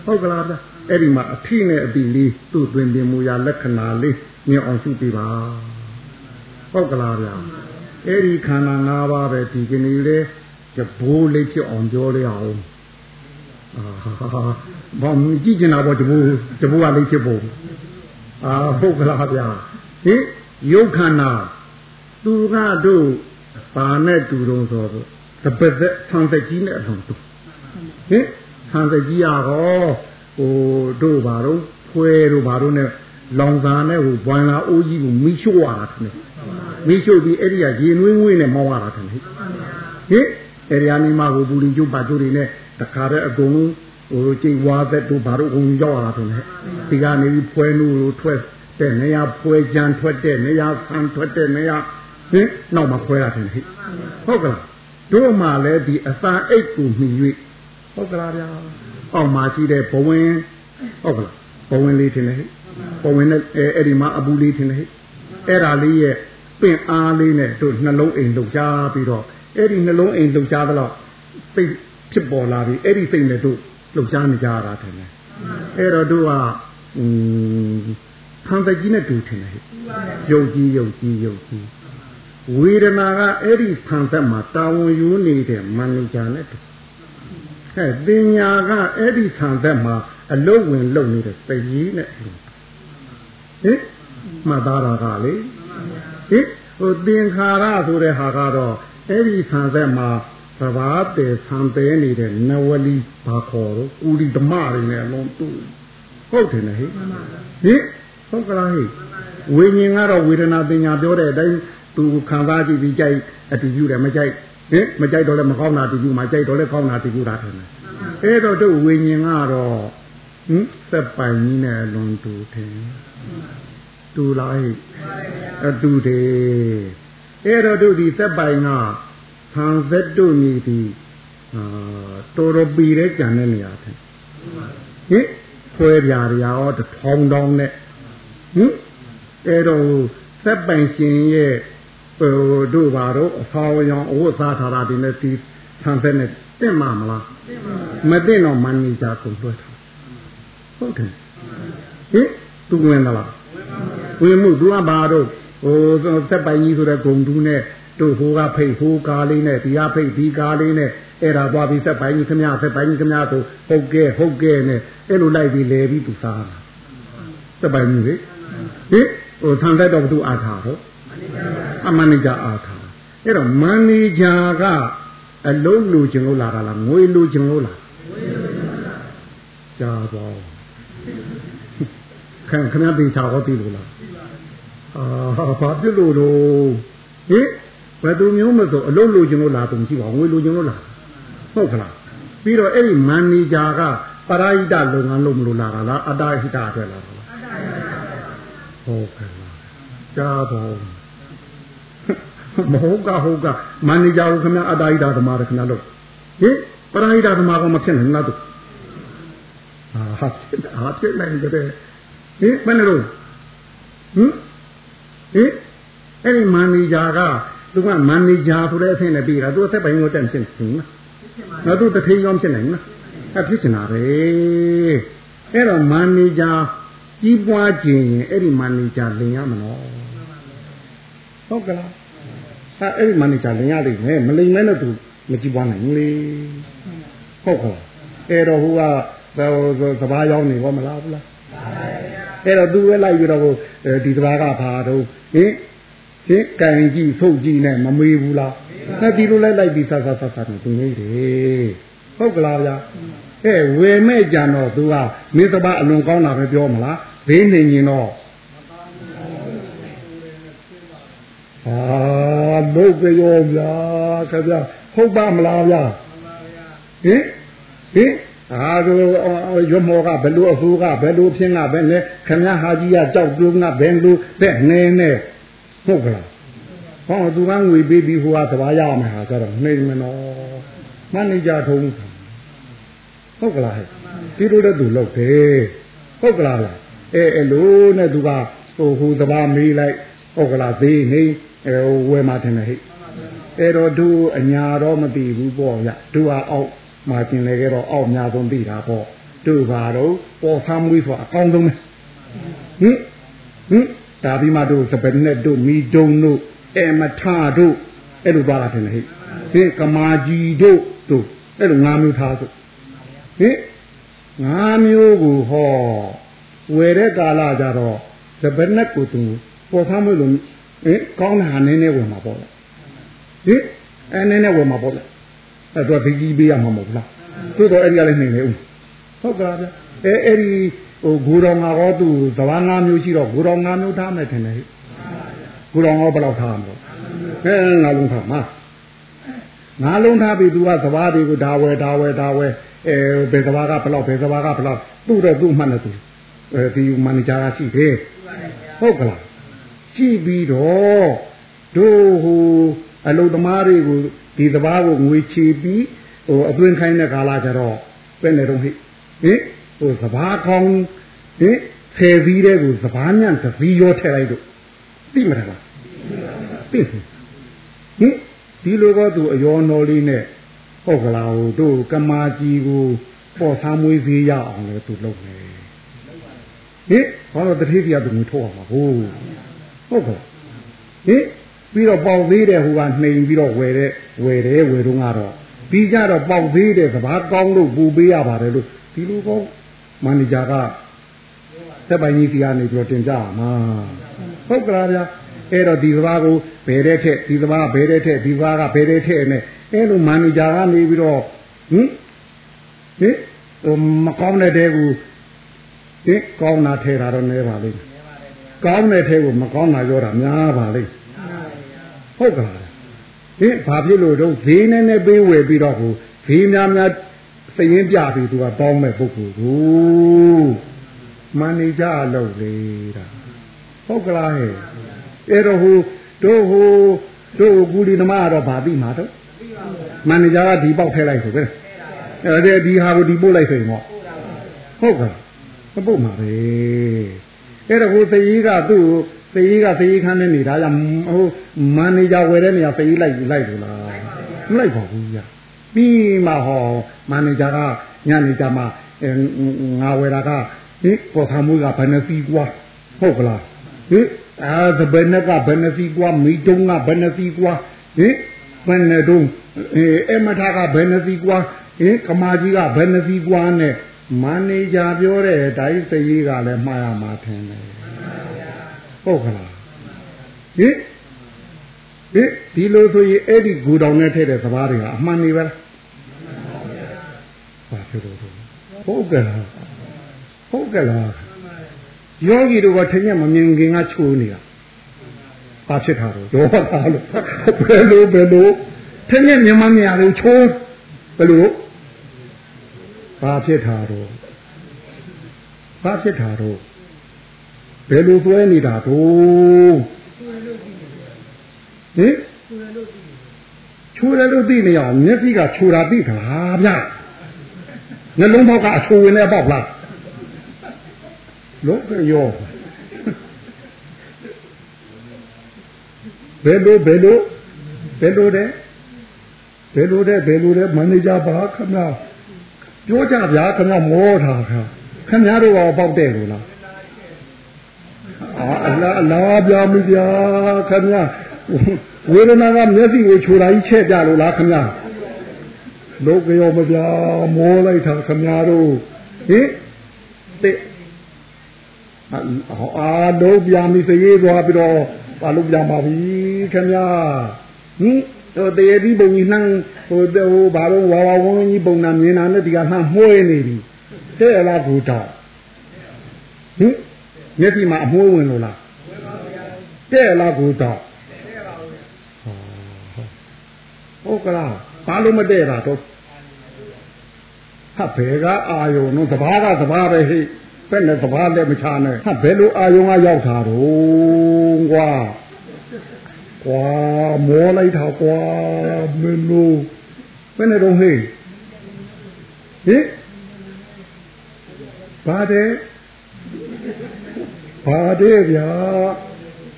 Speaker 2: ဟုတ်ကလားဗျ အဲ့ဒီမှာအထီးနဲ့အပြီးလေးသူ့တွင်ပြင်မူရာလက္ခဏာလေးမြင်အောင်ရှုပြပါဟုတ်ကလားဗျအဲ့ဒီခန္ဓာ၅ပါးပဲဒီကနေ့လေတဘိုးလေးဖြစ်အောင်ပြောရအောင်အာဘာမကြည့်ကျင်တာပေါ့တဘိုးတဘိုးကလေးဖြစ်ဖို့အာဟုတ်ကလားဗျဟင်ယုတ်ခန္ဓာသူကတို့ဘာနဲ့တူတုံးဆိုတော့တပတ်သက်ဆံသက်ကြီးနဲ့အလုံးတူဟင်ဆံသက်ကြီးရ ဟောဟိုတို့ဘာတော့ဖွဲတို့ဘာတို့နဲ့လောင်စာနဲ့ဟိုဘွမ်လာအိုးကြီးကိုမိရှို့ရတာထင်တယ်မိရှို့ပြီးအဲ့ဒီကရေနွေးငွေးနဲ့မောင်းရတာထင်တယ်ဟင်အဲ့ဒီအနေမှာဟိုဘူလီကျုပ်ပါကျုပ်တွေနဲ့တခါတည်းအကုန်ဟိုကြိတ်ဝါသက်တို့ဘာတို့အကုန်ရောက်ရတာထင်တယ်ဒီကနေပြီးဖွဲနူတို့ထွက်တဲ့နေရာဖွဲကြံထွက်တဲ့နေရာဆန်ထွက်တဲ့နေရာဟင်နောက်မှာဖွဲရတယ်ဟိဟုတ်ကလားတို့မှလည်းဒီအစာအိတ်ကိုမြည်၍ဟုတ်ကလားဗျာ အောက်မှာရှိတဲ့ဘဝင်ဟုတ်ကလားဘဝင်လေးတင်လေဟိဘဝင်နဲ့အဲ့ဒီမှာအပူလေးတင်လေဟိအဲ့ဒါလေးရဲ့ပင့်အားလေးနဲ့တို့နှလုံးအိမ်လှုပ်ရှားပြီးတော့အဲ့ဒီနှလုံးအိမ်လှုပ်ရှားသလောက်စိတ်ဖြစ်ပေါ်လာပြီအဲ့ဒီစိတ်နဲ့တို့လှုပ်ရှားနေကြရတာတယ်အဲ့တော့တို့ကอืมခံတကြီးနဲ့တူထင်တယ်ဟဲ့ယုတ်ကြီးယုတ်ကြီးယုတ်ကြီးဝေဒနာကအဲ့ဒီခံသက်မှာတာဝန်ယူနေတဲ့မန်နေဂျာနဲ့တူ ဟဲ့တင်ညာကအဲ့ဒီခံသက်မှာအလုတ်ဝင်လုံနေတဲ့စိတ်ကြီးနဲ့တူဟင်မှတ်သားတာကလေဟင်ဟိုသင်္ခါရဆိုတဲ့ဟာကတော့အဲ့ဒီခံသက်မှာသဘာတည်ဆံသေးနေတဲ့နဝလီဘာခေါ်တော့ဥရိဓမတွေနဲ့အလုံးတူဟုတ်တယ်နဲ့ဟိဟင်ဟုတ်ကလားဟိဝိညာဉ်ကတော့ဝေဒနာပညာပြောတဲ့အတိုင်းသူခံစားကြည့်ပြီးကြိုက်အတူယူတယ်မကြိုက် ဟင်မကြိုက်တော့လည်းမကောင်းတာတူယူမှကြိုက်တော့လည်းကောင်းတာတူယူတာထင်တယ်အဲ့တော့တို့ဝိညာဉ်ကတော့ဟင်စက်ပိုင်ကြီးနဲ့လွန်တူတယ်တူလားဟိအတူတယ်အဲ့တော့တို့ဒီစက်ပိုင်ကခံသက်တို့မြည်ဒီအာတော်တော်ပြီတဲ့ကြံတဲ့နေရာထင်ဟင်ဖွဲပြားရာရောတထောင်တောင်းနဲ့ဟင်အဲ့တော့စက်ပိုင်ရှင်ရဲ့ ဟိုတို့ဘာတော့အဖော်ရောင်အဝတ်စားထားတာဒီနဲ့ဒီဆံဖက်နဲ့တက်မှာမလားမသိတော့မန်နေဂျာကိုလွှဲထားဟုတ်တယ်ဟင်သူဝင်လားဝင်မှုသူကဘာတော့ဟိုစက်ပိုင်ကြီးဆိုတဲ့ဂုံတူးနဲ့တို့ဟိုကဖိတ်ဟိုကားလေးနဲ့ဒီကဖိတ်ဒီကားလေးနဲ့အဲ့ဒါသွားပြီးစက်ပိုင်ကြီးခမရစက်ပိုင်ကြီးခမရဆိုဟုတ်ကဲဟုတ်ကဲနဲ့အဲ့လိုလိုက်ပြီးလဲပြီးသူစားတာစက်ပိုင်ကြီးလေဟင်ဟိုထန်သက်တော့သူအားထားတော့အ မန်နေဂျာအားထားအဲ့တော့မန်နေဂျာကအလုံးလူချင်လို့လာတာလားငွေလူချင်လို့လားကြာပါခံခဏတေချာဟောပြီလို့လားအာဘာဖြစ်လို့တော့ဟင်ဘယ်သူမျိုးမဆိုအလုံးလူချင်လို့လာတုံရှိပါငွေလူချင်လို့လာဟုတ်ကလားဟပြီးတော့အဲ့ဒီမန်နေဂျာကပရာဟိတလုပ်ငန်းလုပ်မလို့လာတာလားအတာဟိတအတွက်လာတာလားဟုတ်ကဲ့ကြားတော့ မဟုတ်ကဟုတ်ကမန်နေဂျာကိုခင်ဗျအတာဟိတသမားတွေခင်ဗျလို့ဟင်ပရာဟိတသမားကမဖြစ်နိုင်လားသူအာဟာဟာဖြစ်နိုင်တယ်ဟင်ဘယ်နဲ့လို့ဟင်ဟင်အဲ့ဒီမန်နေဂျာကသူကမန်နေဂျာဆိုတဲ့အဆင့်နဲ့ပြီးတာသူအသက်ပိုင်းကိုတက်ဖြစ်နေလားနောက်သူတထိန်ရောဖြစ်နိုင်လားအဖြစ်ချင်တာပဲအဲ့တော့မန်နေဂျာကြီးပွားခြင်းရင်အဲ့ဒီမန်နေဂျာလင်ရမလို့ဟုတ်ကလား အဲအဲ့ဒီမန်နေဂျာလင်ရလိမ့်မယ်မလိမ့်မဲတော့သူမကြည့်ပွားနိုင်ဘူးလေဟုတ်ကလားအဲ့တော့ဟိုကသဘာရောက်နေဘောမလားဘူးလားအဲ့တော့သူပဲလိုက်ပြီးတော့ဒီသဘာကဘာတော့ဟင်ဟင်ကံကြည့်ဖုတ်ကြည့်နဲ့မမေးဘူးလားအဲ့ဒီလိုလိုက်လိုက်ပြီးဆဆဆဆနဲ့သူနေတယ်ဟုတ်ကလားဗျာအဲဝယ်မဲ့ကြံတော့သူကမင်းသဘာအလွန်ကောင်းတာပဲပြောမလားဘေးနေရင်တော့အာ ဘုတ်ကြောဗျာခင်ဗျာဟုတ်ပါမလားဗျာဟင်ဟင်အာတို့ရမောကဘလူအဖူကဘလူဖြစ်ကဘယ်နဲ့ခမဟာကြီးကကြောက်ပြုံးကဘယ်လူတဲ့နေနေဟုတ်ကလားဟောသူကငွေပေးပြီးဟိုကသဘာရမယ်ဟာဆိုတော့နေမနော်မန်နေဂျာထုံးဟုတ်ကလားဒီလိုတဲ့သူလောက်တယ်ဟုတ်ကလားလားအဲအဲလိုနဲ့သူကဟိုဟိုသဘာမေးလိုက် ဟုတ်ကလားသေးနေအဲဝယ်မှထင်တယ်ဟဲ့အဲ့တော့သူအညာတော့မသိဘူးပေါ့ဗျသူကအောက်မှာကျင်လေခဲ့တော့အောက်များဆုံးသိတာပေါ့သူဘာတော့ပေါ်ဆမ်းမွေးဆိုအကောင်းဆုံးပဲဟင်ဟင်ဒါပြီးမှတို့စပယ်နဲ့တို့မီတုံတို့အဲမထတို့အဲ့လိုသွားတာတယ်ဟဲ့ဟင်ကမာကြီးတို့တို့အဲ့လိုငါးမျိုးထားဆိုဟင်ငါးမျိုးကိုဟောဝယ်တဲ့ကာလကြတော့စပယ်နဲ့ကိုသူ ပေါ်ဆမ်းမွေးလို့ဟင်ကောင်းတာနည်းနည်းဝင်မှာပေါ့ဟင်အဲနည်းနည်းဝင်မှာပေါ့အဲ့တော့ဒီကြီးပေးရမှာမဟုတ်လားသို့တော့အဲ့ဒီကလည်းနေနေဦးဟုတ်ကလားဗျအဲအဲ့ဒီဟိုဂူတော်ငါဟောသူသဘာငါမျိုးရှိတော့ဂူတော်ငါမျိုးထားမယ်ထင်တယ်ဂူတော်ငါဘယ်လောက်ထားမလို့အဲငါလုံးထားမှာငါလုံးထားပြီသူကသဘာတွေကိုဒါဝဲဒါဝဲဒါဝဲအဲဘယ်သဘာကဘယ်လောက်ဘယ်သဘာကဘယ်လောက်သူ့တော့သူ့မှတ်နေသူအဲဒီမန်နေဂျာကရှိတယ်ဟုတ်ကလား ရှိပြီးတော့တို့ဟိုအလုသမားတွေကိုဒီတဘာကိုငွေချေပြီးဟိုအသွင်းခိုင်းတဲ့ကာလကြတော့ပဲ့နေတော့ဟိဟင်ဟိုစဘာကောင်းဟင်ဆယ်ပြီးတဲ့ကိုစဘာညံ့သပြီးရောထည့်လိုက်တော့သိမလားသိဟင်ဒီလိုတော့သူအယောတော်လေးနဲ့ဟုတ်ကလားဟိုတို့ကမာကြီးကိုပေါ်သားမွေးစေးရအောင်လဲသူလုပ်နေဟင်ဘာလို့တတိယသူငွေထုတ်အောင်ပါဟုတ် ဟုတ်ကဲ့ဟင်ပြီးတော့ပေါက်သေးတယ်ဟိုကနှိမ်ပြီးတော့ဝယ်တဲ့ဝယ်တယ်ဝယ်တော့ကတော့ပြီးကြတော့ပေါက်သေးတယ်စဘာကောင်းလို့ပူပေးရပါတယ်လို့ဒီလိုကောမန်နေဂျာကသက်ပိုင်ကြီးစီကနေပြီးတော့တင်ကြမှာဟုတ်ကလားဗျာအဲ့တော့ဒီစဘာကိုဘယ်တဲ့ထက်ဒီစဘာဘယ်တဲ့ထက်ဒီစဘာကဘယ်တဲ့ထက်နဲ့အဲ့လိုမန်နေဂျာကနေပြီးတော့ဟင်ဟင်ဟိုမကောင်းတဲ့တဲကိုဟင်ကောင်းတာထဲတာတော့နည်းပါလိမ့် ကောင်းတဲ့ထဲကိုမကောင်းတာပြောတာများပါလိမ့်ဟုတ်ကလားဟင်ဘာဖြစ်လို့တော့ဈေးနဲ့နဲ့ပေးဝယ်ပြီးတော့ဟိုဈေးများများစရင်ပြပြီးသူကတောင်းမဲ့ပုဂ္ဂိုလ်ကိုမန်နေဂျာလုပ်လေတာဟုတ်ကလားဟဲ့အဲ့တော့ဟိုတို့ဟိုတို့ကူလီသမားတော့ဗာပြီးမှာတော့မန်နေဂျာကဒီပေါက်ထဲလိုက်ဆိုပဲအဲ့ဒါဒီဟာကိုဒီပို့လိုက်ဆိုရင်တော့ဟုတ်ကဲ့မပို့မှာပဲ အဲ့တော့ဟိုသကြီးကသူ့ကိုသေကြီးကသေကြီးခန်းနဲ့နေတာကြဟိုမန်နေဂျာဝယ်တဲ့နေရာသေကြီးလိုက်လိုက်လို့လားမလိုက်ပါဘူးကြာပြီးမှဟောမန်နေဂျာကညနေကြမှာငါဝယ်တာကဟင်ပေါ်ခါမှုကဘယ်နှစီကွာဟုတ်ကလားဟင်အာသဘယ်နှကဘယ်နှစီကွာမိတုံးကဘယ်နှစီကွာဟင်ဘယ်နှတုံးအဲအမထာကဘယ်နှစီကွာဟင်ကမာကြီးကဘယ်နှစီကွာနဲ့ မန်နေဂျာပြောတဲ့အတိုင်းသေကြီးကလည်းမှားရမှာထင်တယ်ဟုတ်ကလားဟင်ဟင်ဒီလိုဆိုရင်အဲ့ဒီဂူတောင်နဲ့ထည့်တဲ့စဘာတွေကအမှန်နေပါလားဘာဖြစ်လို့ဟုတ်ကဲ့လားဟုတ်ကဲ့လားယောဂီတို့ကထင်ရမမြင်ခင်ကချိုးနေတာဘာဖြစ်တာတော့ယောဂါလို့ဘယ်လိုဘယ်လိုထင်ရမြန်မာမြင်ရတယ်ချိုးဘယ်လိုဟ ဘာဖြစ်တာတော့ဘာဖြစ်တာတော့ဘယ်လိုသွဲနေတာတော့ဟင်ချိုးတယ်လို့သိနေအောင်မျက်စိကချိုးတာသိသလားဗျနှလုံးပေါက်ကအချိုးဝင်နေပေါက်လားလို့ရောဘယ်လိုဘယ်လိုဘယ်လိုတဲ့ဘယ်လိုတဲ့ဘယ်လိုတဲ့မန်နေဂျာပါခမ ပြောကြဗျာခမမောတာခခင်ဗျားတို့ရောပေါက်တဲ့လို့လားအာအလားအလားပြမကြခင်ဗျာဝေဒနာကမျက်စိကိုခြူတာကြီးချက်ပြလို့လားခင်ဗျာလောကရောမပြမောလိုက်တာခင်ဗျားတို့ဟင်တဲ့အာတော့ပြမီစရေးသွားပြီးတော့ပါလို့ပြမှာပြီခင်ဗျာဟင် တော့တရေဒီပုံကြီးနှမ်းဟိုဟိုဘာလို့ဝါဝါဝန်းကြီးပုံနာမြင်တာနဲ့ဒီကနှမ်းမှုေးနေပြီတဲ့လားဘူတာဟင်မျက်စိမှာအမှုဝင်လို့လားတဲ့လားဘူတာဟုတ်ကလားဘာလို့မတဲ့တာတော့ဟာဘယ်ကအာယုံတော့တဘာကတဘာပဲဟိပဲနဲ့တဘာလည်းမချနဲ့ဟာဘယ်လိုအာယုံကရောက်တာတော့ကွာ ကွာမောလိုက်တာကွာမင်းတို့ဘယ်နဲ့တော့ဟိဟိဘာတဲ့ဘာတဲ့ဗျာ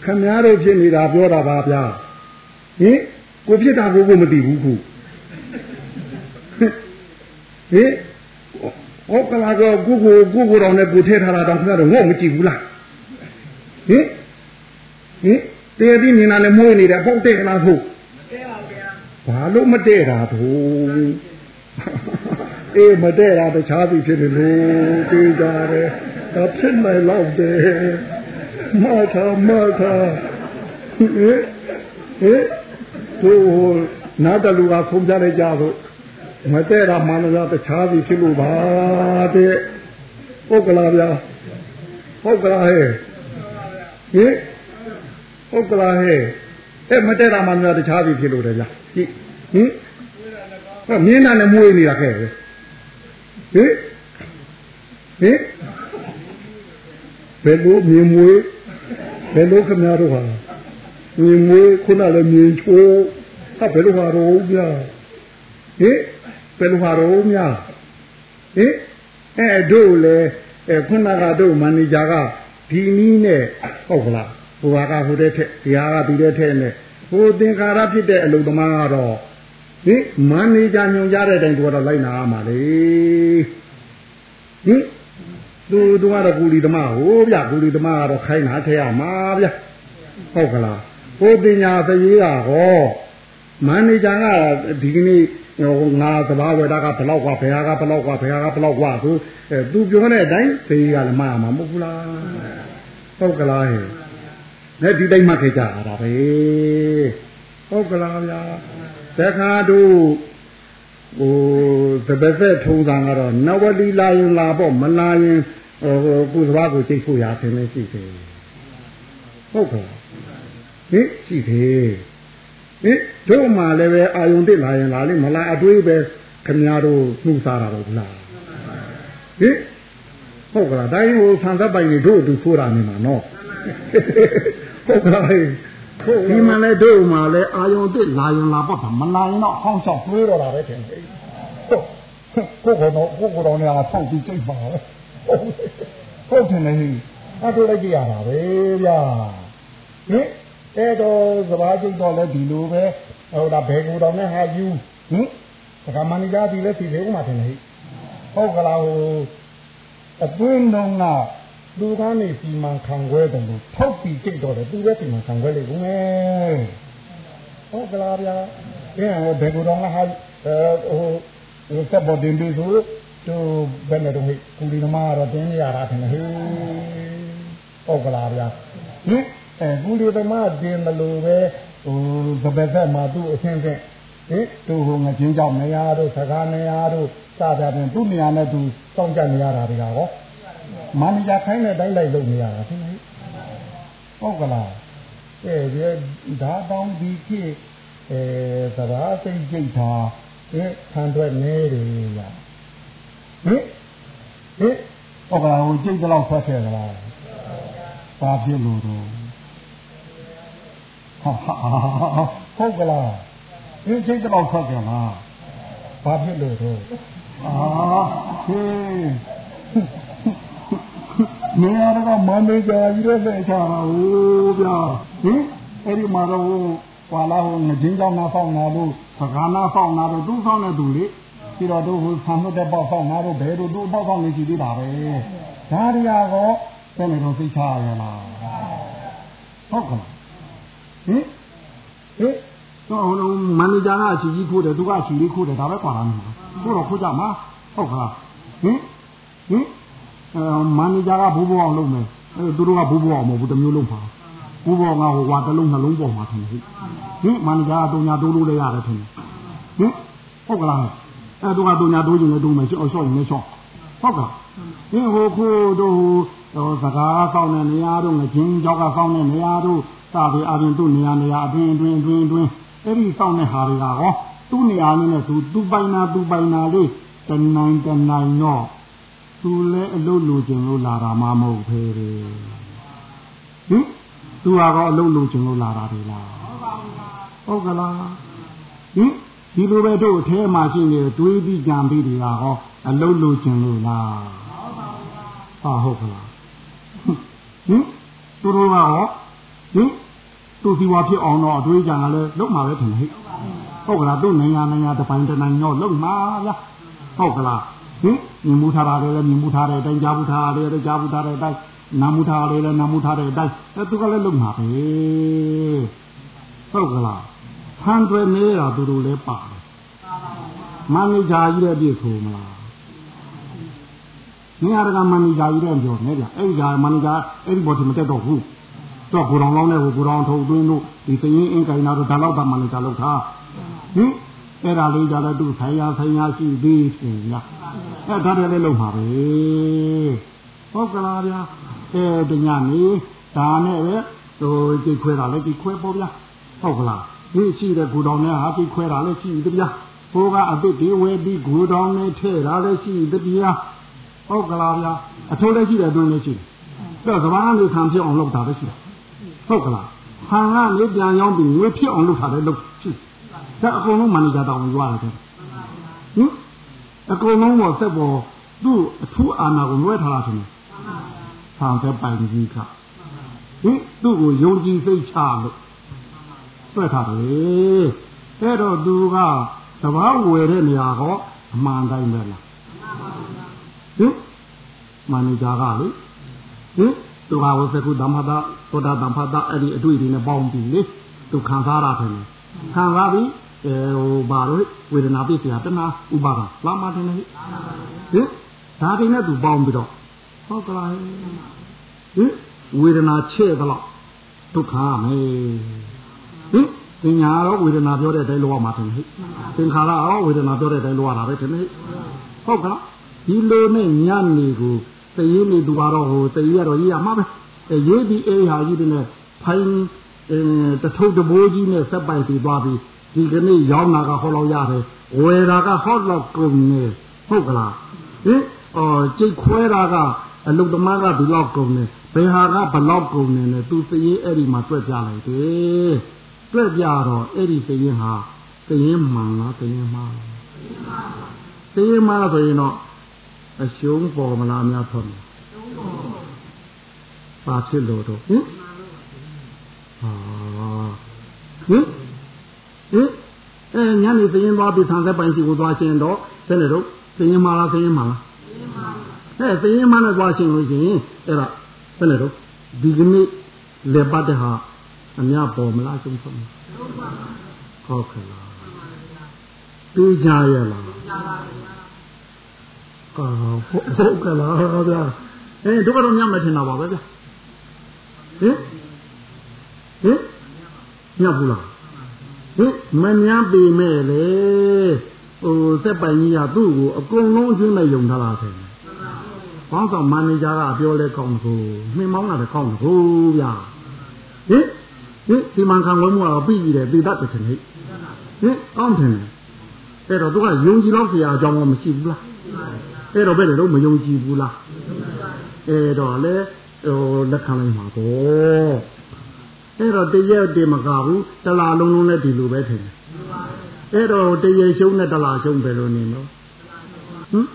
Speaker 2: ခမည်းတော်ဖြစ်နေတာပြောတာပါဗျာဟင်ကိုဖြစ်တာကိုကိုမသိဘူးခုဟင်ဟုတ်ကလားကောကိုကိုကိုကိုတော်နဲ့ကိုထဲထားတာတောင်ခင်ဗျားတို့ငေါ့မကြည့်ဘူးလားဟင်ဟင် တရားပြီးမြင်တာလည်းမွေးနေတယ်ဟုတ်တဲ့ကလားဟုတ်မတည့်ပါဗျာဘာလို့မတည့်တာတို့အေးမတည့်တာတခြားပြီဖြစ်တယ်လို့သိကြတယ်ဒါဖြစ်မယ်လို့တယ်မထာမထာဟင်ဟင်တို့နားတလူကဖုံးပြလိုက်ကြတော့မတည့်တာမှန်လားတခြားပြီဖြစ်လို့ပါတဲ့ဟုတ်ကလားဗျာဟုတ်ကလားဟဲ့ဟင် ဟုတ်ကလားဟဲ့အဲ့မတက်တာမှများတခြားပြီဖြစ်လို့တယ်ဗျာကြည့်ဟင်ဟောမြင်းနာနဲ့မွေးနေတာခဲ့ပဲဟင်ဟင်ဘယ်လိုမြင်မွေးဘယ်လိုခမရတော့ဟာမြင်မွေးခုနလည်းမြင်ချိုးဟာဘယ်လိုဟာတော့ဗျာဟင်ဘယ်လိုဟာတော့များဟင်အဲတို့လေအဲခုနကတို့မန်နေဂျာကဒီနည်းနဲ့ဟုတ်ကလား ဟိုဟာကဟိုတဲ့ထက်တရားကဒီတဲ့ထက်နဲ့ဟိုသင်္ခါရဖြစ်တဲ့အလုသမားကတော့ဟင်မန်နေဂျာညွန်ကြတဲ့အတိုင်းသူကတော့လိုက်နာရမှာလေဟင်သူတို့ကတော့ကူလီသမားဟိုဗျကူလီသမားကတော့ခိုင်းတာထဲရမှာဗျဟုတ်ကလားဟိုပညာသရေးကဟောမန်နေဂျာကဒီကနေ့ဟိုငါသဘာဝတာကဘလောက်ကဘယ်ဟာကဘလောက်ကဘယ်ဟာကဘလောက်ကသူသူပြောတဲ့အတိုင်းသရေးကလည်းမှားမှာမဟုတ်ဘူးလားဟုတ်ကလားဟဲ့ နဲ့ဒီတိုင်းမှခဲ့ကြတာပဲဟုတ်ကလားဗျာတခါတို့ဟိုသဘသက်ထုံးတာကတော့နဝတိလာရင်လာပေါ့မလာရင်ဟိုကုသဘာကိုစိတ်ဖို့ရခြင်းမရှိသေးဟုတ်ကဲ့ဟင်ရှိသေးဟင်တို့မှလည်းပဲအာယုန်တစ်လာရင်လာလိမ့်မလားအတွေးပဲခင်ဗျားတို့နှူးစားတာတော့ဘူးလားဟင်ဟုတ်ကလားဒါရင်ဟိုဆန်သက်ပိုင်တွေတို့အတူဆိုးတာနေမှာနော် ဟုတ်ကလားဟုတ်ဒီမှာလဲတို့မှလဲအာယုန်တစ်လာရင်လာပေါ့မလာရင်တော့ဟောင်းချောက်တွေးတော့တာပဲထင်တယ်ဟုတ်ကိုကတော့ကိုကတော့နေရာဆောက်ကြည့်ကြိတ်ပါပဲဟုတ်တယ်လေအဲ့တို့လိုက်ကြရတာပဲဗျာဟင်အဲ့တော့စဘာကျိတ်တော့လဲဒီလိုပဲဟိုဒါဘယ်ကူတော်နဲ့ဟာယူဟင်ဒကာမဏိကာဒီလဲဒီလေဥမာတယ်လေဟုတ်ကလားဟိုအတွင်းတော့က လူသားနေစီမံခံခွဲတယ်လို့ထောက်ပြီးကြိတ်တော့တယ်သူပဲစီမံခံခွဲလိမ့်ဦးမယ်ဟုတ်ကလားဗျာအဲ့ဘယ်ကူတော်ကဟာဟိုဟိုစက်ပေါ်တင်ပြီးဆိုသူဘယ်နဲ့တော့ကူလီသမားတော့တင်းနေရတာထင်တယ်ဟေးဟုတ်ကလားဗျာဟင်အဲကုလူသမားတင်မလို့ပဲဟိုသဘက်သက်မှာသူ့အဆင့်ဆင့်ဟင်သူဟိုငချင်းကြောင့်နေရာတို့စကားနေရာတို့စတာပြင်သူ့နေရာနဲ့သူစောင့်ကြနေရတာတွေကဟော မန်နေဂျာခိုင်းတဲ့တိုင်းလိုက်လုပ်နေရတာသိလားဟုတ်ကလားအဲဒီဒါတောင်းဒီခေအဲသဘာစိတ်ကြိတ်တာအဲခံထွက်နေတယ်လားဟင်ဟုတ်ကလားဟိုကျိတ်တော့ဆွဲခဲ့ကြလားဘာဖြစ်လို့တော့ဟုတ်ကလားဒီကျိတ်တော့ဆွဲခဲ့လားဘာဖြစ်လို့တော့အာဟေး နေရာကမန္တလေးကြာကြီးတဲ့ဆက်ချတာဟိုဗျာဟင်အဲ့ဒီမှာတော့ဟွာလာဟိုငကြင်းကြောင်းနာဖောက်နာလို့ပကားနာဖောက်နာတော့သူ့ဖောက်နေသူလေပြီးတော့တို့ဟိုဆံလို့တဲ့ပေါက်ဖောက်နာတော့ဘယ်တို့တို့ပေါက်ဖောက်နေရှိသေးတာပဲဒါရီယာကောဘယ်နဲ့တော့သိချရလားဟုတ်ကလားဟင်ဟင်တော့ဟိုမန်နေဂျာကအချီကြီးခိုးတယ်သူကအချီလေးခိုးတယ်ဒါပဲကွာလားခိုးတော့ခိုးကြမှာဟုတ်ကလားဟင်ဟင်အဲ မန်နေဂျာကဘိုးဘိုးအောင်လုပ်မယ်အဲသူတို့ကဘိုးဘိုးအောင်မဟုတ်ဘူးတစ်မျိုးလုံးပါဘိုးဘိုးကဟိုဝါတစ်လုံးနှလုံးပေါ်မှာထင်တယ်ဟင်မန်နေဂျာကတုံညာတိုးလို့လည်းရတယ်ထင်တယ်ဟင်ဟုတ်ကလားအဲသူကတုံညာတိုးခြင်းလည်းတိုးမယ်ရှော့ရှော့ရင်လည်းရှော့ဟုတ်ကလားဟင်ဟိုခိုးတို့ဟိုစကားဆောင်တဲ့နေရာတို့ငချင်းကြောက်ကဆောင်တဲ့နေရာတို့စသည်အပြင်သူ့နေရာနေရာအတွင်းအတွင်းအတွင်းအတွင်းအဲ့ဒီဆောင်တဲ့ဟာတွေကဟောသူ့နေရာနဲ့သူသူပိုင်နာသူပိုင်နာလေးတနိုင်တနိုင်တော့ သူလည်းအလုပ်လိုချင်လို့လာတာမှမဟုတ်ဖေဟင်သူကတော့အလုပ်လိုချင်လို့လာတာတွေလားဟုတ်ကလားဟင်ဒီလိုပဲတို့အထဲမှာရှိနေတွေးပြီးကြံပြီးတွေကဟောအလုပ်လိုချင်လို့လားဟာဟုတ်ကလားဟင်သူတို့ကဟောဟင်သူစီဝါဖြစ်အောင်တော့အတွေးကြံကလည်းလုံးမှာပဲထင်တယ်ဟဲ့ဟုတ်ကလားသူ့နိုင်ငံနိုင်ငံတပိုင်းတနိုင်တော့လုံးမှာဗျာဟုတ်ကလား ဟင်မြင်မှုထားတာလည်းမြင်မှုထားတဲ့အတိုင်းကြားမှုထားတယ်လည်းကြားမှုထားတဲ့အတိုင်းနာမှုထားတယ်လည်းနာမှုထားတဲ့အတိုင်းအဲသူကလည်းလုံးမှာပဲဟုတ်ကလားဟန်တွေနေတာသူတို့လည်းပါတယ်မန်နေဂျာကြီးတဲ့ပြည့်ဆိုမလားနေရာကမန်နေဂျာကြီးတဲ့ပြောနေကြအဲ့ဒီကမန်နေဂျာအဲ့ဒီဘော်ဒီမတက်တော့ဘူးတော့ဘူတော်လောင်းနဲ့ဘူတော်ထုတ်သွင်းလို့ဒီစရင်အင်းကိုင်နာတော့ဒါတော့တာမန်နေဂျာလောက်ထားဟင် အဲ့ဒါလေးကြတော့သူဆိုင်ရာဆိုင်ရာရှိသေးရှင်ရအဲ့ဒါတည်းလည်းလုံပါပဲဟုတ်ကလားဗျာအဲတညနေဒါနဲ့ပဲဟိုကြိတ်ခွဲတာလည်းကြိတ်ခွဲပေါ့ဗျာဟုတ်ကလားဒီရှိတဲ့ဂူတော်နဲ့ဟာကြိတ်ခွဲတာလည်းရှိသေးဗျာဘိုးကအစ်စ်ဒီဝဲပြီးဂူတော်နဲ့ထဲ့တာလည်းရှိသေးဗျာဟုတ်ကလားဗျာအထိုးလည်းရှိတယ်အတွင်းလည်းရှိတယ်တော့ကဘာလေးခံဖြစ်အောင်လုပ်တာပဲရှိတယ်ဟုတ်ကလားဟန်ကနေပြန်ရောက်ပြီးငွေဖြစ်အောင်လုပ်တာလည်းလုပ်ရှိ ဒါအကုန်လုံးမန်နေဂျာတောင်းယူရတယ်ဟင်အကုန်လုံးတော့စက်ပေါ်သူ့အထူးအာဏာကိုလွှဲထားတာဆိုရင်ဆံတဲ့ပိုင်ကြီးကဟင်သူ့ကိုယုံကြည်စိတ်ချလို့လွှဲထားတယ်အဲ့တော့သူကတဘာဝယ်တဲ့နေရာဟောအမှန်တိုင်းပဲလားဟင်မန်နေဂျာကလေဟင်သူကဝစကုဓမ္မတာသောတာဓမ္မတာအဲ့ဒီအတွေ့အကြုံနဲ့ပေါင်းပြီးလေသူခံစားရတယ်ခံစားပြီးအဲ ဟိုဘာလို့ဝေဒနာပြည့်စရာတဏှာဥပါဒလာမတယ်လေဟင်ဒါတွေနဲ့သူပေါင်းပြီးတော့ဟုတ်ကလားဟင်ဝေဒနာချဲ့သလောက်ဒုက္ခမယ်ဟင်ပညာတော့ဝေဒနာပြောတဲ့အတိုင်းလောရမှာတယ်ဟဲ့သင်္ခါရရောဝေဒနာပြောတဲ့အတိုင်းလောရတာပဲတယ်ဟဲ့ဟုတ်ကလားဒီလိုနဲ့ညနေကိုတရေနေသူကတော့ဟိုတရေရတော့ရေးရမှာပဲရေးပြီးအေးဟာကြီးတဲ့ဖိုင်တထုပ်တဘိုးကြီးနဲ့ဆက်ပိုက်ပြီးသွားပြီး ဒီကနေ့ရောင်းတာကဟောလောက်ရတယ်ဝယ်တာကဟောလောက်ကုန်နေဟုတ်ကလားဟင်အော်ကြိတ်ခွဲတာကအလုတ်သမားကဒီလောက်ကုန်နေဘယ်ဟာကဘလောက်ကုန်နေလဲသူစည်အဲ့ဒီမှာတွက်ပြလိုက်တယ်တွက်ပြတော့အဲ့ဒီစည်ဟာစည်မှန်လားစည်မှားစည်မှားဆိုရင်တော့အရှုံးပေါ်မလားများဆုံးပါဖြစ်လို့တော့ဟင်ဟာဟင် ဟင်အဲညနေသရင်သွားပြီးဆံသက်ပိုင်စီကိုသွားရှင်တော့ဘယ်နဲ့တော့သရင်မာလားသရင်မာလားအဲသရင်မာနဲ့သွားရှင်လို့ရှိရင်အဲ့ဒါဘယ်နဲ့တော့ဒီကနေ့လေပတ်တဲ့ဟာအများပေါ်မလားကျုံဆုံးဟုတ်ကဲ့လားပြေးကြရလားကောဟုတ်ကဲ့လားဗျာအဲတို့ကတော့ညမထင်တာပါပဲဗျာဟင်ဟင်ညဘူးလား ဟင်မညာပေမဲ့လေဟိုစက်ပိုင်ကြီးကသူ့ကိုအကုန်လုံးအချင်းမဲ့ယုံထားတာဆယ်ဘောင်းဆောင်မန်နေဂျာကပြောလဲကောင်းကိုနှင်းမောင်းတာလည်းကောင်းကိုဗျာဟင်ဟင်ဒီမှန်ခံလို့မဟုတ်ပြီးပြီတယ်ပြီးတတ်တယ်ထင်ဟိဟင်ကောင်းတယ်အဲ့တော့သူကယုံကြည်တော့ဆရာအကြောင်းကမရှိဘူးလားအဲ့တော့ဘယ်လိုမယုံကြည်ဘူးလားအဲတော့လေဟိုလက်ခံလိုက်မှာပေါ့ အဲ့တော့တရက်တည်းမကဘူးတလားလုံးလုံးနဲ့ဒီလိုပဲထင်တယ်အဲ့တော့တရက်ရှုံးနဲ့တလားရှုံးပဲလို့နေလို့ဟမ်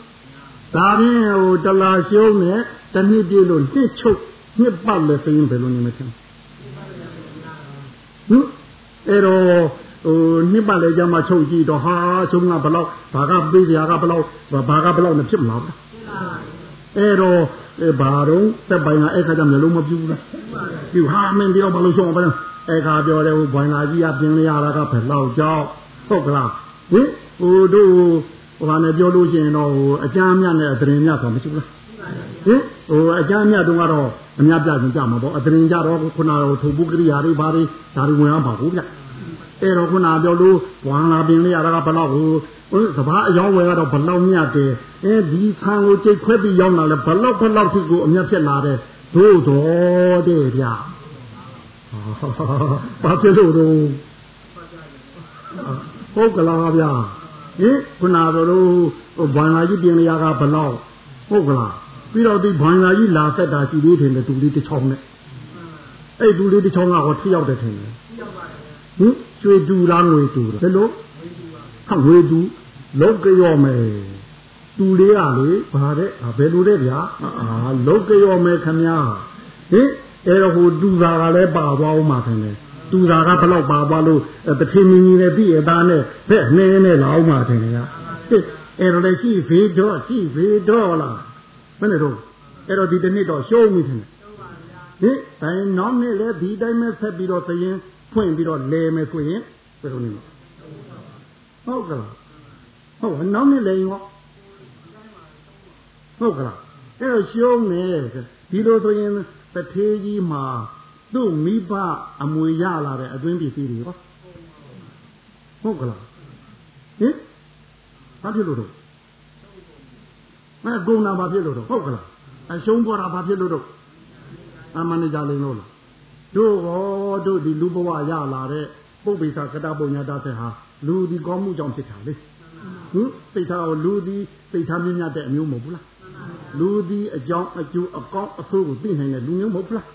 Speaker 2: ဒါရင်ဟိုတလားရှုံးနဲ့တနည်းပြလို့နှစ်ချုပ်နှစ်ပတ်လည်းသိရင်ဘယ်လိုနေမထင်ဟမ်အဲ့တော့ဟိုနှစ်ပတ်လည်းကြမှာချုပ်ကြည့်တော့ဟာရှုံးကဘလောက်ဘာကပေးစရာကဘလောက်ဘာကဘလောက်နဲ့ဖြစ်မလား အဲ့တော့ဘာတော့တက်ပိုင်ကအဲ့ခါကျမျိုးလုံးမပြူဘူးလားပြူဟာမင်းဒီတော့ဘာလို့ရှုံးအောင်ပဲအဲ့ခါပြောတယ်ဟိုဘိုင်လာကြီးကပြင်းရတာကဘယ်လောက်ကြောက်ဟုတ်ကလားဟင်ဟိုတို့ဟိုဘာနဲ့ပြောလို့ရှိရင်တော့ဟိုအကြမ်းမြတ်နဲ့အတရင်မြတ်ဆိုမရှိဘူးလားဟင်ဟိုအကြမ်းမြတ်တုန်းကတော့အများပြချင်းကြမှာပေါ့အတရင်ကြတော့ခုနကထုပ်ပုကရိယာတွေဘာတွေဒါတွေဝင်အောင်ပါဘူးဗျ အဲ့တော့ခုနပြောလို့ဘွာလာပင်လေးရတာကဘလောက်ဟိုဟိုစဘာအယောင်းဝယ်ကတော့ဘလောက်မြတ်တယ်အဲဒီခံကိုကြိတ်ခွဲပြီးရောက်လာလဲဘလောက်ဘလောက်ထိကိုအမြတ်ဖြစ်လာတယ်တို့တော်တဲ့ဗျဘာဖြစ်လို့တော့ဟုတ်ကလားဗျာဟင်ခုနကတို့ဘွာလာကြီးပြင်လျာကဘလောက်ဟုတ်ကလားပြီးတော့ဒီဘွာလာကြီးလာသက်တာရှိသေးတယ်တူလေးတစ်ချောင်းနဲ့အဲ့တူလေးတစ်ချောင်းကဟောထိရောက်တယ်ထင်တယ်ဟင် ကျွေတူလားငွေတူတယ်ဘယ်လိုဟာငွေတူလောကရောမယ်တူလေးကလေဘာတဲ့ဘယ်လိုတဲ့ဗျာအာလောကရောမယ်ခမညာဟင်အဲ့တော့ဟိုတူတာကလည်းပါသွားအောင်မှာခင်လေတူတာကဘလောက်ပါသွားလို့တထင်းမင်းကြီးနဲ့ပြည်အသားနဲ့ဘက်နှင်းနဲ့လာအောင်မှာခင်လေကအဲ့တော့လည်းရှိဖေးတော့ရှိဖေးတော့လားဘယ်နဲ့တော့အဲ့တော့ဒီတနေ့တော့ရှုံးပြီထင်တယ်ဟင်ဒါနောက်နေ့လည်းဒီတိုင်းပဲဆက်ပြီးတော့သရင် ဖွင့်ပြီးတော့လဲမယ်ဆိုရင်ဘယ်လိုနေမလဲဟုတ်ကလားဟုတ်နောက်နေ့လဲရင်ရောဟုတ်ကလားအဲ့တော့ရှုံးနေဒီလိုဆိုရင်တထေးကြီးမှာသူ့မိဘအမွေရလာတဲ့အတွင်းပစ္စည်းတွေဟောဟုတ်ကလားဟင်ဘာဖြစ်လို့တော့အဲဂုဏဘာဖြစ်လို့တော့ဟုတ်ကလားအရှုံးပေါ်တာဘာဖြစ်လို့တော့အမန်နေဂျာလိန်လို့လား တို့ဘောတို့ဒီလူဘဝရလာတဲ့ပုပ္ပိသကတပုံညာတဆက်ဟာလူဒီကောင်းမှုကြောင့်ဖြစ်တာလေဟင်သိတာကိုလူဒီသိတာမြင့်မြတ်တဲ့အမျိုးမဟုတ်ဘူးလားလူဒီအကြောင်းအကျိုးအကောင်းအဆိုးကိုသိနိုင်တဲ့လူမျိုးမဟုတ်ဘူးလား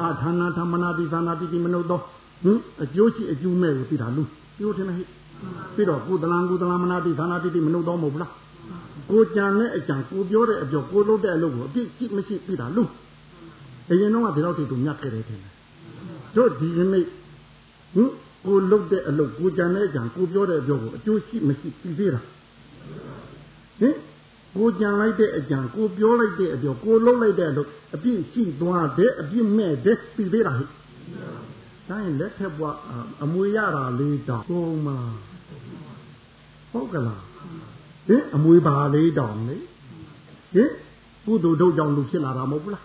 Speaker 2: အာဌာနာဓမ္မနာတိသာနာတိကိမနုသောဟင်အကျိုးရှိအကျိုးမဲ့ကိုသိတာလူပြောထင်မဟိပြီးတော့ကုသလံကုသလမနာတိသာနာတိတိမနုသောမဟုတ်ဘူးလားကိုကြံတဲ့အကြံကိုပြောတဲ့အပြောကိုလုပ်တဲ့အလုပ်ကိုအပြစ်ရှိမရှိသိတာလူအရင်တော့ကဒီလောက်ထိသူမြတ်ခဲ့တယ်ထင်တယ် တို့ဒီနေ့ဟင်ကိုလုတ်တဲ့အလုပ်ကိုကြံတဲ့အကြံကိုပြောတဲ့အပြောကိုအကျိုးရှိမရှိသိသေးတာဟင်ကိုကြံလိုက်တဲ့အကြံကိုပြောလိုက်တဲ့အပြောကိုလုံးလိုက်တဲ့အလုပ်အပြစ်ရှိသွားတဲ့အပြစ်မဲ့တဲ့သိသေးတာဟဲ့တိုင်းလက်ထက်ဘွားအမွေရတာလေးတောင်ဟုတ်မလားဟုတ်ကလားဟင်အမွေပါလေးတောင်လေဟင်ကုသိုလ်တို့ကြောင့်လူဖြစ်လာတာမဟုတ်ဘူးလား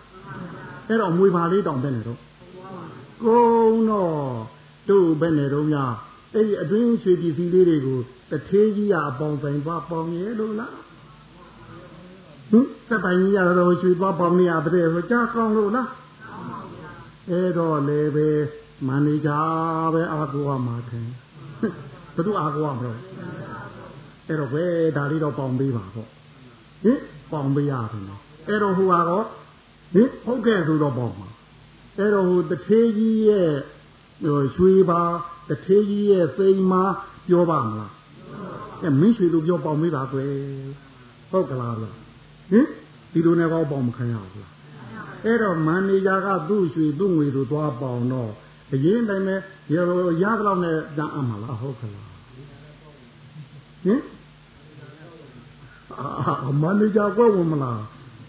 Speaker 2: အဲ့တော့အမွေပါလေးတောင်ပဲနေတော့ ကုန်းတော့တို့ပဲနေတော့များအဲ့ဒီအတွင်းရွှေပြည်စည်းလေးတွေကိုတထေးကြီးကအပေါင်းဆိုင်သွားပေါင်းရဲလို့လားဟင်စက်ပိုင်ကြီးရတော့ရွှေသွားပေါင်းနေရတဲ့ဆိုကြားကောင်းလို့လားအဲ့တော့လေပဲမန်နေဂျာပဲအားကိုးရမှာတယ်ဘယ်သူအားကိုးရမလို့အဲ့တော့ဘယ်ဒါလေးတော့ပေါင်းပေးပါပေါ့ဟင်ပေါင်းပေးရတယ်နော်အဲ့တော့ဟိုကတော့ဟင်ဟုတ်ကဲ့ဆိုတော့ပေါင်းပါ အဲ့တော့ဟိုတထေးကြီးရဲ့ဟိုရွှေပါတထေးကြီးရဲ့စိန်မာပြောပါမလားအဲမင်းရွှေလိုပြောပေါင်းပေးပါကွယ်ဟုတ်ကလားလားဟင်ဒီလိုနဲ့ကောပေါင်းမခံရဘူးလားအဲ့တော့မန်နေဂျာကသူ့ရွှေသူ့ငွေတို့သွားပေါင်းတော့အရင်တိုင်းပဲရရတော့နဲ့တန်းအမှလားဟုတ်ကလားဟင်အာမန်နေဂျာကွက်ဝင်မလား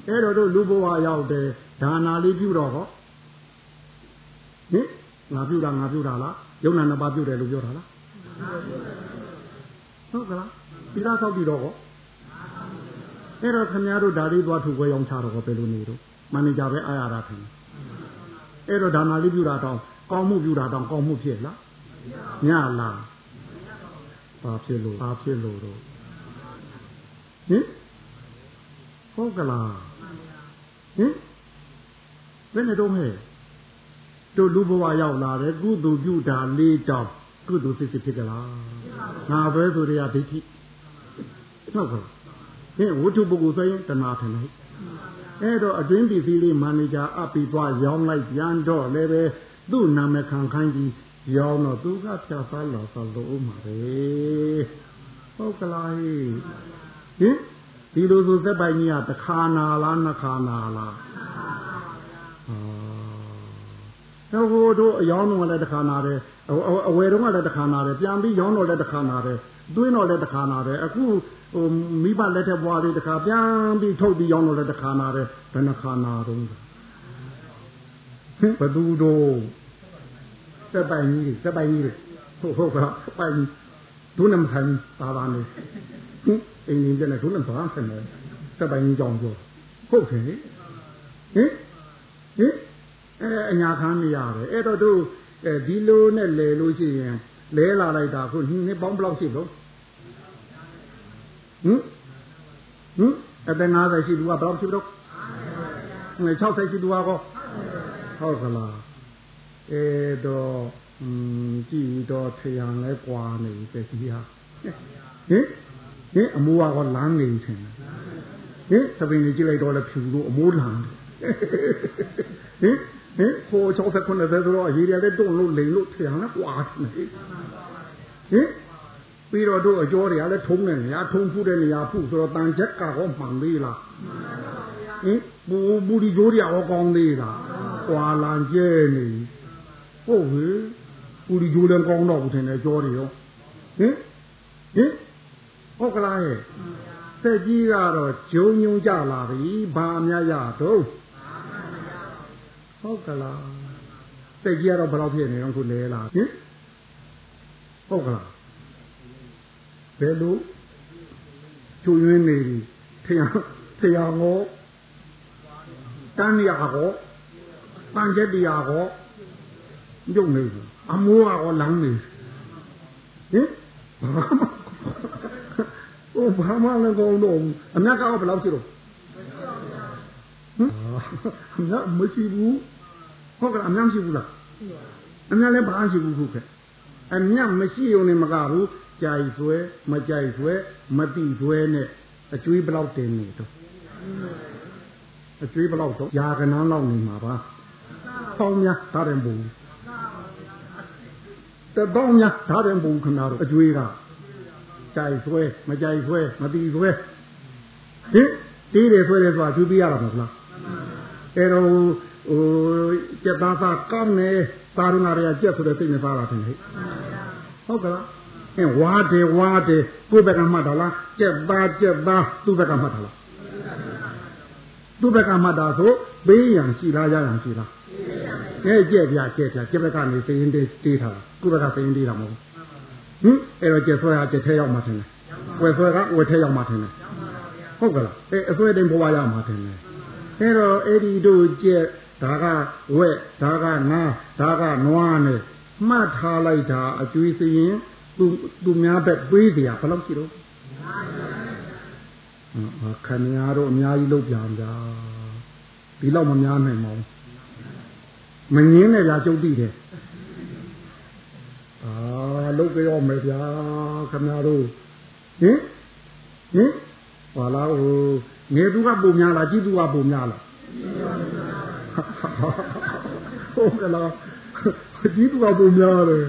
Speaker 2: အဲ့တော့တို့လူဘဝရောက်တယ်ဒါနာလေးပြုတော့ဟောဟ င်ငါပြုတာငါပြုတာလားယုံနာနှစ်ပါးပြုတယ်လို့ပြောတာလားဟုတ်ကလားဒီလားဆောက်ပြီးတော့ဟောအဲ့တော့ခင်ဗျားတို့ဓာရီသွားထုခွဲရောင်းချတော့ဟောဘယ်လိုနေတော့မန်နေဂျာပဲအားရတာခင်အဲ့တော့ဒါနာလေးပြုတာတော့ကောင်းမှုပြုတာတော့ကောင်းမှုဖြစ်လားညလားဘာဖြစ်လို့ဘာဖြစ်လို့တော့ဟင်ဟုတ်ကလားဟင်ဘယ်နဲ့တော့ဟဲ့ တို့လူဘဝရောက်လာတယ်ကုသိုလ်ပြုတာလေးတောင်ကုသိုလ်စိတ်ဖြစ်ကြလားငါပဲဆိုရဒိဋ္ဌိဟုတ်ကဲ့ဟင်ဝတ္ထုပုဂ္ဂိုလ်ဆိုရင်တဏှာထင်တယ်ဟအဲ့တော့အတွင်းပစ္စည်းလေးမန်နေဂျာအပ်ပြီးသွားရောင်းလိုက်ပြန်တော့လည်းပဲသူ့နာမည်ခံခိုင်းပြီးရောင်းတော့သူကဖြာစားလော်ဆိုလို့မှာပဲဟုတ်ကလားဟင်ဒီလိုဆိုစက်ပိုင်ကြီးကတစ်ခါနာလားနှစ်ခါနာလား တော့ဟိုတို့အယောင်းတော့လည်းတစ်ခါနာတယ်အဝယ်တော့လည်းတစ်ခါနာတယ်ပြန်ပြီးရောင်းတော့လည်းတစ်ခါနာတယ်တွင်းတော့လည်းတစ်ခါနာတယ်အခုဟိုမိဘလက်ထက်ဘွားလေးတစ်ခါပြန်ပြီးထုတ်ပြီးရောင်းတော့လည်းတစ်ခါနာတယ်ဘယ်နှခါနာတော့ဘယ်သူတို့စက်ပိုင်ကြီးစက်ပိုင်ကြီးဟုတ်ဟုတ်ကပိုင်ဒုနမထိုင်ပါပါနေဟင်အင်းင်းကျနဲ့ဒုနမဘာဆန်နေစက်ပိုင်ကြီးကြောင်ပြောဟုတ်တယ်ဟင်ဟင် အဲအညာခံနေရတယ်အဲ့တော့တို့အဲဒီလိုနဲ့လဲလို့ရှိရင်လဲလာလိုက်တာခုနှစ်ပေါင်းဘယ်လောက်ရှိလို့ဟင်ဟင်အသက်50ရှိသူကဘယ်လောက်ရှိလို့60ရှိသူကောဟုတ်ကလားအဲတော့อืมကြည့်တော့ထရံလဲကွာနေပြီတကြီးဟာဟင်ဟင်အမိုးကတော့လမ်းနေတယ်ဟင်သပင်ကြီးကြည့်လိုက်တော့လဲဖြူလို့အမိုးလမ်းဟင် ဟင်ဟို60ခုနဲ့ဆိုတော့အရေးရတဲ့တုံလို့လိန်လို့ထရံလဲကွာနေဟင်ပြီးတော့တို့အကျော်တွေကလည်းထုံးနေနေရထုံးဖူးတဲ့နေရာဖူးဆိုတော့တန်ချက်ကတော့မှန်သေးလားဟင်ဘူဘူဒီကျိုးတွေရောကောင်းသေးလားကွာလန်ကျဲနေဟုတ်ဟေဘူဒီကျိုးလည်းကောင်းတော့ဘူးထင်တယ်ကျော်တွေရောဟင်ဟင်ဟုတ်ကလားရဲ့စက်ကြီးကတော့ဂျုံညုံကြလာပြီဘာအများရတော့ ဟုတ်ကလားစက်ကြီးကတော့ဘယ်တော့ဖြစ်နေတော့ခုလဲလာဟင်ဟုတ်ကလားဘယ်လိုချူရင်းနေပြီထရထရငေါတန်းရဟောပန်းချက်တရားဟောညုံနေဘူးအမိုးကဟောလမ်းနေဟင်ဟိုဘာမှလည်းကောင်းတော့အမြတ်ကောဘယ်လောက်ရှိတော့ ဟင်အမြတ်မရှိဘူးဟုတ်ကဲ့အမြတ်မရှိဘူးလားအမြတ်လည်းဘာရှိဘူးခုခဲ့အမြတ်မရှိုံနဲ့မကဘူးကြိုက်ဆွဲမကြိုက်ဆွဲမတိဆွဲနဲ့အကျွေးဘလောက်တင်နေတော့အကျွေးဘလောက်တော့ຢာကနန်းလောက်နေမှာပါပေါင်းများဒါတယ်ဘူးတပေါင်းများဒါတယ်ဘူးခဏတော့အကျွေးကကြိုက်ဆွဲမကြိုက်ဆွဲမတိဆွဲဟင်တီးတယ်ဆွဲတယ်ဆိုတာကျွေးပြရတာမဟုတ်လား အဲတော့ဟိုစက်သားသားကောင်းနေသားရင်းရကြက်ဆိုတဲ့စိတ်နဲ့စားတာတင်ဟဲ့ဟုတ်ကလားအင်းဝါတယ်ဝါတယ်ကိုယ့်ဘက်ကမှတ်တာလားကြက်သားကြက်သားသူ့ဘက်ကမှတ်တာလားသူ့ဘက်ကမှတ်တာဆိုပေးရန်ရှိလားရရန်ရှိလားအဲကြက်ပြကြက်ပြကြက်ဘက်ကနေသိရင်တေးထားတာကိုယ့်ဘက်ကသိရင်တေးတာမဟုတ်ဘူးဟင်အဲ့တော့ကြက်ဆွဲကကြက်ထဲရောက်မှထင်တယ်ဝယ်ဆွဲကဝယ်ထဲရောက်မှထင်တယ်ဟုတ်ကလားအဲအဆွဲတိုင်းဘဝရမှထင်တယ် အဲ့တော့အဲ့ဒီတို့ကြက်ဒါကဝက်ဒါကနားဒါကနွားနဲ့မှတ်ထားလိုက်တာအကျွေးစရင်သူသူများဘက်ပေးเสียဘယ်လောက်ရှိတော့အာခဏရတော့အများကြီးလုပ်ပြန်ကြဒီလောက်မများနိုင်ပါဘူးမငင်းနဲ့ဗျာကျုပ်သိတယ်အာလုပ်ကြရောမယ်ဗျာခင်ဗျားတို့ဟင်ဟင်ဟာလာဟို ငယ်သူကပုံများလားကြီးသူကပုံများလားဟုတ်ကလားကြီးသူကပုံများတယ်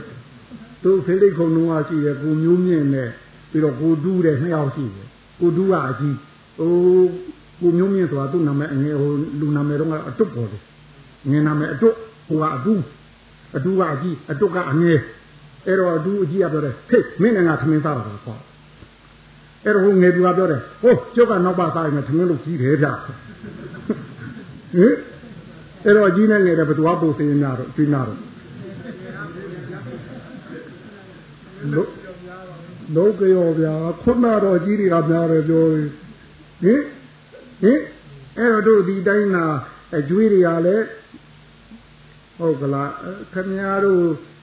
Speaker 2: တို့ဖိလိတ်ခုံလုံးကရှိတယ်ကိုမျိုးမြင့်နဲ့ပြီးတော့ကိုတူးတဲ့နှစ်ယောက်ရှိတယ်ကိုတူးကအကြီးဟိုကိုမျိုးမြင့်ဆိုတာသူ့နာမည်အငယ်ဟိုလူနာမည်တော့အတုတ်ပေါ်တယ်ငယ်နာမည်အတုတ်ဟိုကအတူးအတူးကအကြီးအတုတ်ကအငယ်အဲ့တော့အတူးအကြီးကပြောတယ်ဟေးမင်းနဲ့ငါသမင်းစားတာပေါ့ အဲ့တော့ဟိုငယ်သူကပြောတယ်ဟိုကျုပ်ကနောက်ပါစားရင်သမင်းလို့ကြီးတယ်ဗျဟင်အဲ့တော့အကြီးနဲ့ငယ်တယ်ဘယ်သူကပို့စင်းများတော့ကျွေးများတော့လို့လုံးကြောဗျာခုနတော့ကြီးတွေကများတယ်ပြောဟင်ဟင်အဲ့တော့တို့ဒီတိုင်းနာအကျွေးတွေကလည်းဟုတ်ကလားခင်ဗျားတို့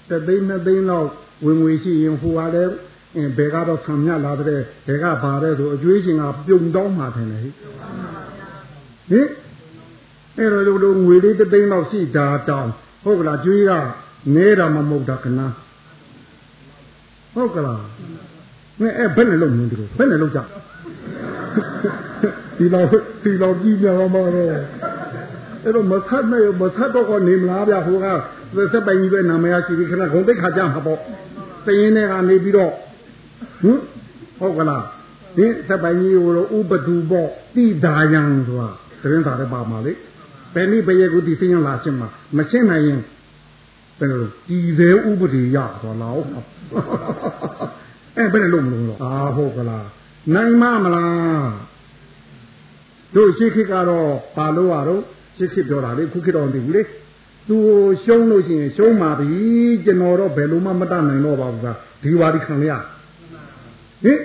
Speaker 2: တသိန်းနှစ်သိန်းလောက်ဝင်ငွေရှိရင်ဟိုကလည်း ဘယ်ကတော့ဆံမြလာတဲ့ဘယ်ကပါတဲ့ဆိုအကျွေးရှင်ကပြုံတောင်းမှာတယ်ဟဲ့ဟင်အဲ့တော့တို့ငွေလေးတသိန်းလောက်ရှိတာတောင်းဟုတ်ကလားကျွေးကနေတာမမဟုတ်တာကနာဟုတ်ကလားမင်းအဲ့ဘယ်နဲ့လုံးနေတယ်ဘယ်နဲ့လုံးကြဟဒီလောက်ဒီလောက်ကြည့်ကြမှာတော့အဲ့တော့မဆတ်နဲ့မဆတ်တော့ကနေမလားဗျဟိုကစက်ပိုင်ကြီးပဲနာမည်ရှိပြီးခဏဂုံတိတ်ခါကြမှာပေါ့တရင်ထဲကနေပြီးတော့ ဟင်ဟုတ်ကလားဒီစက်ပိုင်ကြီးကိုဥပဒူပေါ့တိဒါယံဆိုတာသတင်းစာထဲပါမှာလေဘယ်နည်းဘယ်ရဲ့ကိုဒီစင်းရလာရှင်းမှာမရှင်းနိုင်ရင်ဘယ်လိုဒီသေးဥပဒေရဆိုတော့အဲဘယ်နဲ့လုံးမလို့အာဟုတ်ကလားနိုင်မမလားတို့ရှိခိကတော့ပါလို့ရတော့ရှိခိပြောတာလေခုခိတော့မသိဘူးလေသူရှုံးလို့ရှိရင်ရှုံးပါပြီကျွန်တော်တော့ဘယ်လိုမှမတတ်နိုင်တော့ပါဘူးကဒီဝါဒီခံရ ဟင်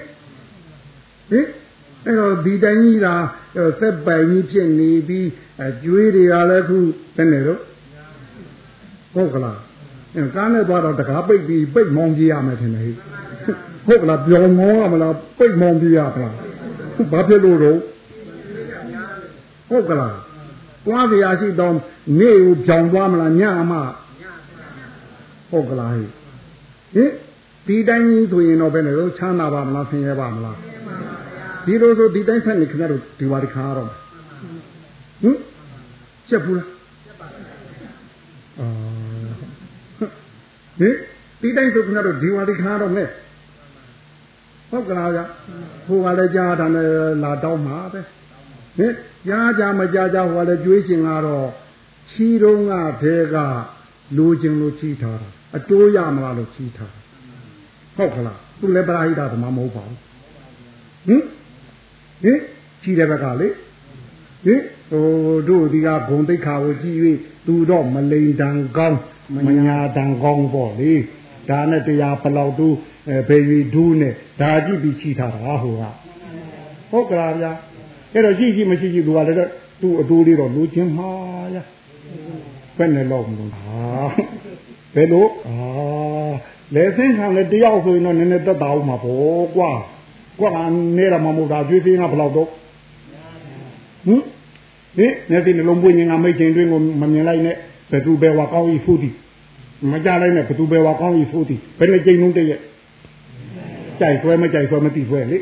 Speaker 2: ဟင်အဲ့တော့ဒီတိုင်းကြီးကစက်ပိုင်ကြီးဖြစ်နေပြီးအကျွေးတွေကလည်းခုဘယ်နဲ့တော့ဟုတ်ကလားအဲကားနဲ့သွားတော့တကားပိတ်ပြီးပိတ်မောင်းပြေးရမယ်ထင်တယ်ဟုတ်ကလားပြောင်းမောင်းရမလားပိတ်မောင်းပြေးရမလားဘာဖြစ်လို့တော့ဟုတ်ကလားသွားစရာရှိတော့နေ့ကိုကြောင်သွားမလားညမှဟုတ်ကလားဟင် ဒီတိုင်းကြီးဆိုရင်တော့ဘယ်နဲ့တော့ချမ်းသာပါမလားဆင်းရဲပါမလားဒီလိုဆိုဒီတိုင်းဆက်နေခင်ဗျားတို့ဒီဝါဒီခါရတော့ဟင်ချက်ဘူးလားအာဟင်ဒီတိုင်းဆိုခင်ဗျားတို့ဒီဝါဒီခါတော့မဲ့ဟုတ်ကလားဗျဟိုကလည်းကြားတာနဲ့လာတောင်းမှာပဲဟင်ကြားကြမကြားကြဟိုကလည်းကြွေးရှင်ကတော့ချီတုံးကဘဲကလိုချင်လို့ချီထားတာအတိုးရမလားလို့ချီထား ဟုတ်ကလားသူလည်းပရာဟိတသမားမဟုတ်ပါဘူးဟင်ဟင်ချီတဲ့ဘက်ကလေဟင်ဟိုတို့ဒီကဂုံတိတ်ခါကိုကြည့်၍သူတော့မလိန်တန်ကောင်းမညာတန်ကောင်းပေါ့လေဒါနဲ့တရားဘလောက်တူဘေရီဒူးနဲ့ဒါကြည့်ပြီးချီထားတာဟိုကဟုတ်ကလားဗျာအဲ့တော့ရှိရှိမရှိရှိသူကလည်းသူ့အတူလေးတော့လူချင်းမှာရဘယ်နဲ့လောက်မလို့ဟာဘယ်လိုအာ လဲစင်းဆောင်လည်းတယောက်ဆိုရင်တော့နည်းနည်းသက်သာအောင်မှာပေါ့ကွာကွာနေရမှာမဟုတ်တာကျွေးစင်းကဘယ်လောက်တော့ဟင်ဒီနေ့ဒီနှလုံးပွင့်ငင်ကမိတ်ချင်းတွင်းကိုမမြင်လိုက်နဲ့ဘသူပဲဝါကောင်းဤဖူးသည်မကြလိုက်နဲ့ဘသူပဲဝါကောင်းဤဖူးသည်ဘယ်နဲ့ကြိမ်လုံးတည့်ရဲ့ကြိုက်ဆွဲမကြိုက်ဆွဲမသိဆွဲလေ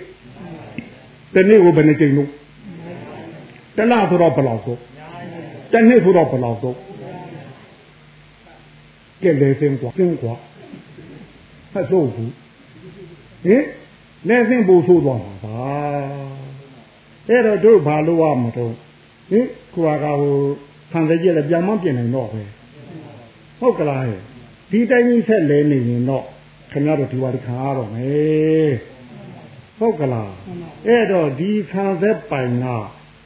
Speaker 2: တနေ့ကိုဘယ်နဲ့ကြိမ်လုံးတလားဆိုတော့ဘယ်လောက်ဆိုတနေ့ဆိုတော့ဘယ်လောက်ဆိုကဲလေစင်းကွာစင်းကွာ ว่าဖတ်လို့ဘူးဟင်လက်စင်းပူဆိုးသွားမှာပါအဲ့တော့တို့ဘာလို့ရမတော့ဟင်ကိုကဟိုဆန်တဲ့ကြက်လည်းပြန်မပြင်နိုင်တော့ပဲဟုတ်ကလားဒီတိုင်းကြီးဆက်လဲနေရင်တော့ခင်ဗျားတို့ဒီဝါဒီခါရတော့မယ်ဟုတ်ကလားအဲ့တော့ဒီခံသက်ပိုင်က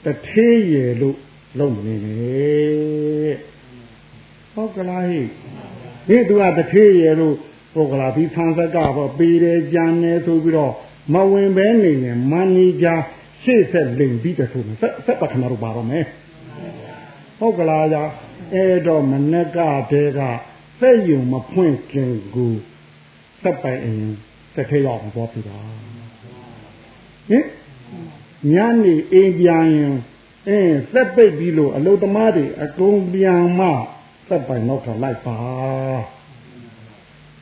Speaker 2: တထေးရယ်လို့လုံးမနေနဲ့ဟုတ်ကလားဟိဒီသူကတထေးရယ်လို့ ဟုတ်ကလားဒီဆန်ဆက်ကပေါ့ပေတယ်ကြံနေဆိုပြီးတော့မဝင်ပဲနေရင်မန်နေဂျာရှေ့ဆက်လိမ်ပြီးတဆိုဆက်ဆက်ပထမတော့ပါတော့မယ်ဟုတ်ကလားကြာအဲ့တော့မနေ့ကတည်းကစက်ယုံမဖွင့်ခင်ကိုစက်ပိုင်အရင်တစ်ခေရောက်သွားပြီပါဟင်ညနေအိမ်ပြန်ရင်အင်းစက်ပိတ်ပြီးလို့အလုသမားတွေအကုန်ပြန်မှစက်ပိုင်တော့ထလိုက်ပါ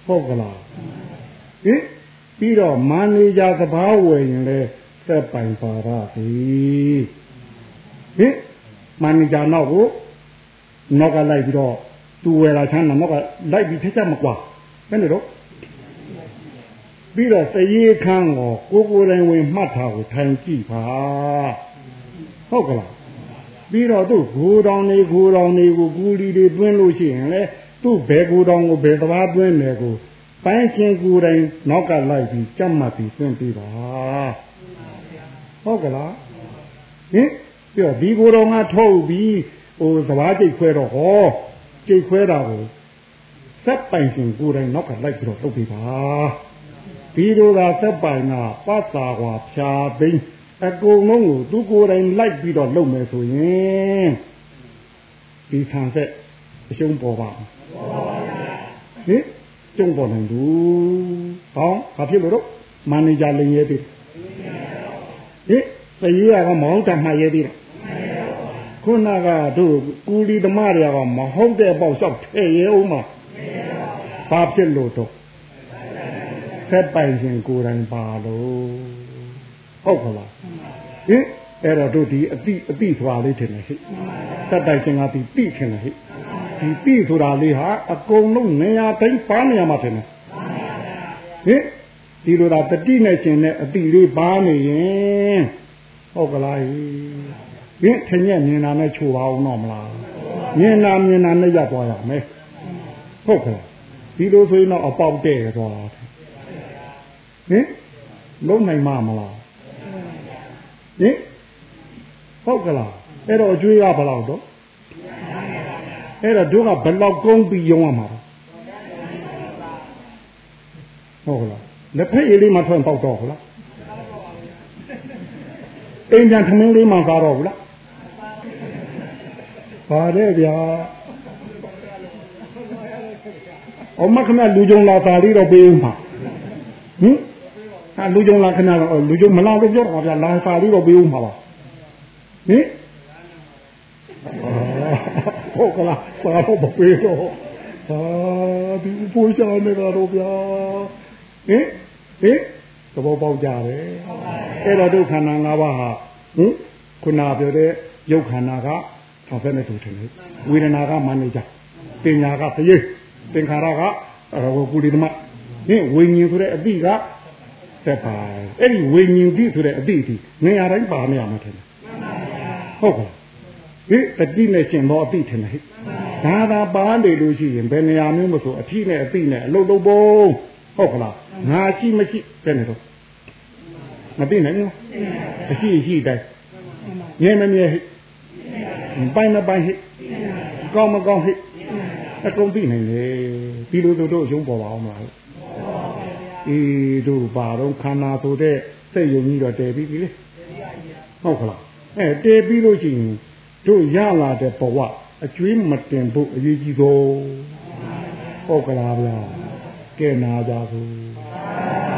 Speaker 2: ဟုတ်ကလားဟင်ပြီးတော့မန်နေဂျာသဘာဝယ်ရင်လည်းစက်ပိုင်ပါရပြီဟင်မန်နေဂျာနောက်ကိုနောက်ကလိုက်ပြီးတော့သူဝယ်လာချမ်းတော့နောက်ကလိုက်ပြီးထက်ချက်မကွာဘယ်နဲ့တော့ပြီးတော့တရေခန်းကိုကိုကိုယ်တိုင်ဝင်မှတ်ထားကိုထိုင်ကြည့်ပါဟုတ်ကလားပြီးတော့သူ့ဂူတောင်နေဂူတောင်နေကိုကူလီတွေတွင်းလို့ရှိရင်လေ သူ့ဘယ်ဂူတောင်ကိုဘယ်သဘာတွင်းတယ်ကိုပိုင်းချင်းကိုယ်တိုင်နောက်ကလိုက်ပြီးကြက်မှတ်ပြီးတွင်းပြီးပါဟုတ်ကလားဟင်ပြီးတော့ဒီဂူတောင်ကထုတ်ပြီးဟိုသဘာကျိတ်ခွဲတော့ဟောကျိတ်ခွဲတာကိုစက်ပိုင်ရှင်ကိုယ်တိုင်နောက်ကလိုက်ပြီးတော့ထုတ်ပြီးပါဒီလိုကစက်ပိုင်ကပတ်သာဟွာဖြာသိမ်းအကုန်လုံးကိုသူကိုယ်တိုင်လိုက်ပြီးတော့လုပ်မယ်ဆိုရင်ဒီဆန်ဆက်အရှုံးပေါ်ပါ ဟင်ကျုံပေါ်နိုင်ဘူးဟောဘာဖြစ်လို့တော့မန်နေဂျာလင်ရဲပြီဟင်သရေးကမဟုတ်တာမှရဲပြီခုနကတို့ကူလီသမားတွေကမဟုတ်တဲ့ပေါ့လျှောက်ထဲရဲဦးမှာဘာဖြစ်လို့တော့ဆက်ပိုင်ရှင်ကိုယ်တိုင်ပါလို့ဟုတ်ကလားဟင်အဲ့တော့တို့ဒီအတိအတိဆိုတာလေးထင်တယ်ဟိတတ်တိုက်ခြင်းကဒီတိထင်တယ်ဟိ ဒီတိဆိုတာလေးဟာအကုန်လုံးနေရာတိုင်းပါနေရမှာထင်တယ်ဟိဒီလိုသာတတိနဲ့ရှင်နဲ့အတိလေးပါနေရင်ဟုတ်ကလားဟိဟင်ထင်ရဲ့မြင်တာနဲ့ချိုပါအောင်တော့မလားမြင်တာမြင်တာနဲ့ရသွားရမယ်ဟုတ်ကဲ့ဒီလိုဆိုရင်တော့အပေါက်တဲ့သွားဟင်လုံးနိုင်မှာမလားဟင်ဟုတ်ကလားအဲ့တော့အကျွေးကဘယ်လောက်တော့ အဲ့တော့တို့ကဘယ်လောက်ကုန်းပြီးယုံရမှာဟုတ်ကလားလက်ဖက်ရည်လေးမှထွက်ပေါက်တော့ဟုတ်လားအိမ်ပြန်ထမင်းလေးမှစားတော့ဘူးလားပါတယ်ဗျာအမခမလူကြုံလာသားလေးတော့ပေးဦးမှာဟင်အဲလူကြုံလာခဏတော့လူကြုံမလာလို့ပြောတာဗျာလာသားလေးတော့ပေးဦးမှာပါဟင် ဟုတ်ကလားပါတော့မပေးတော့ဟာဒီပူချောင်းနေတော့ဗျာဟင်ဟင်သဘောပေါက်ကြတယ်အဲ့တော့ဒုက္ခနာ၅ပါးဟာဟင်ခုနပြောတဲ့ယုတ်ခန္ဓာကဘာပဲနဲ့တူတယ်ဝေဒနာကမနေကြပညာကသရေးသင်္ခါရကကုလိသမဟင်ဝိညာဉ်ဆိုတဲ့အတိကသက်ပါအဲ့ဒီဝိညာဉ်တိဆိုတဲ့အတိဒီနေရာတိုင်းပါနေရမှာတယ်ဟုတ်ကဲ့ ဟိတတိနဲ့ရှင်တော့အတိထင်တယ်ဟိဒါသာပါနေလို့ရှိရင်ဘယ်နေရာမျိုးမဆိုအထီးနဲ့အတိနဲ့အလုတ်လုံးပုံဟုတ်ကလားငါရှိမရှိဘယ်နဲ့တော့မသိနိုင်ဘူးအရှိရှိတိုင်းငဲမမြဲဟိပိုင်းမပိုင်းဟိကောင်းမကောင်းဟိအကုန်သိနိုင်လေဒီလိုတို့တို့ရုံးပေါ်ပါအောင်မလားအေးတို့ပါတော့ခန္ဓာဆိုတဲ့စိတ်ယုံကြီးတော့တည်ပြီးပြီလေဟုတ်ကလားအဲတည်ပြီးလို့ရှိရင် တို့ရလာတဲ့ဘဝအကျွေးမတင်ဖို့အရေးကြီးဆုံးဟုတ်ကလားဗျာကဲနာကြဘူး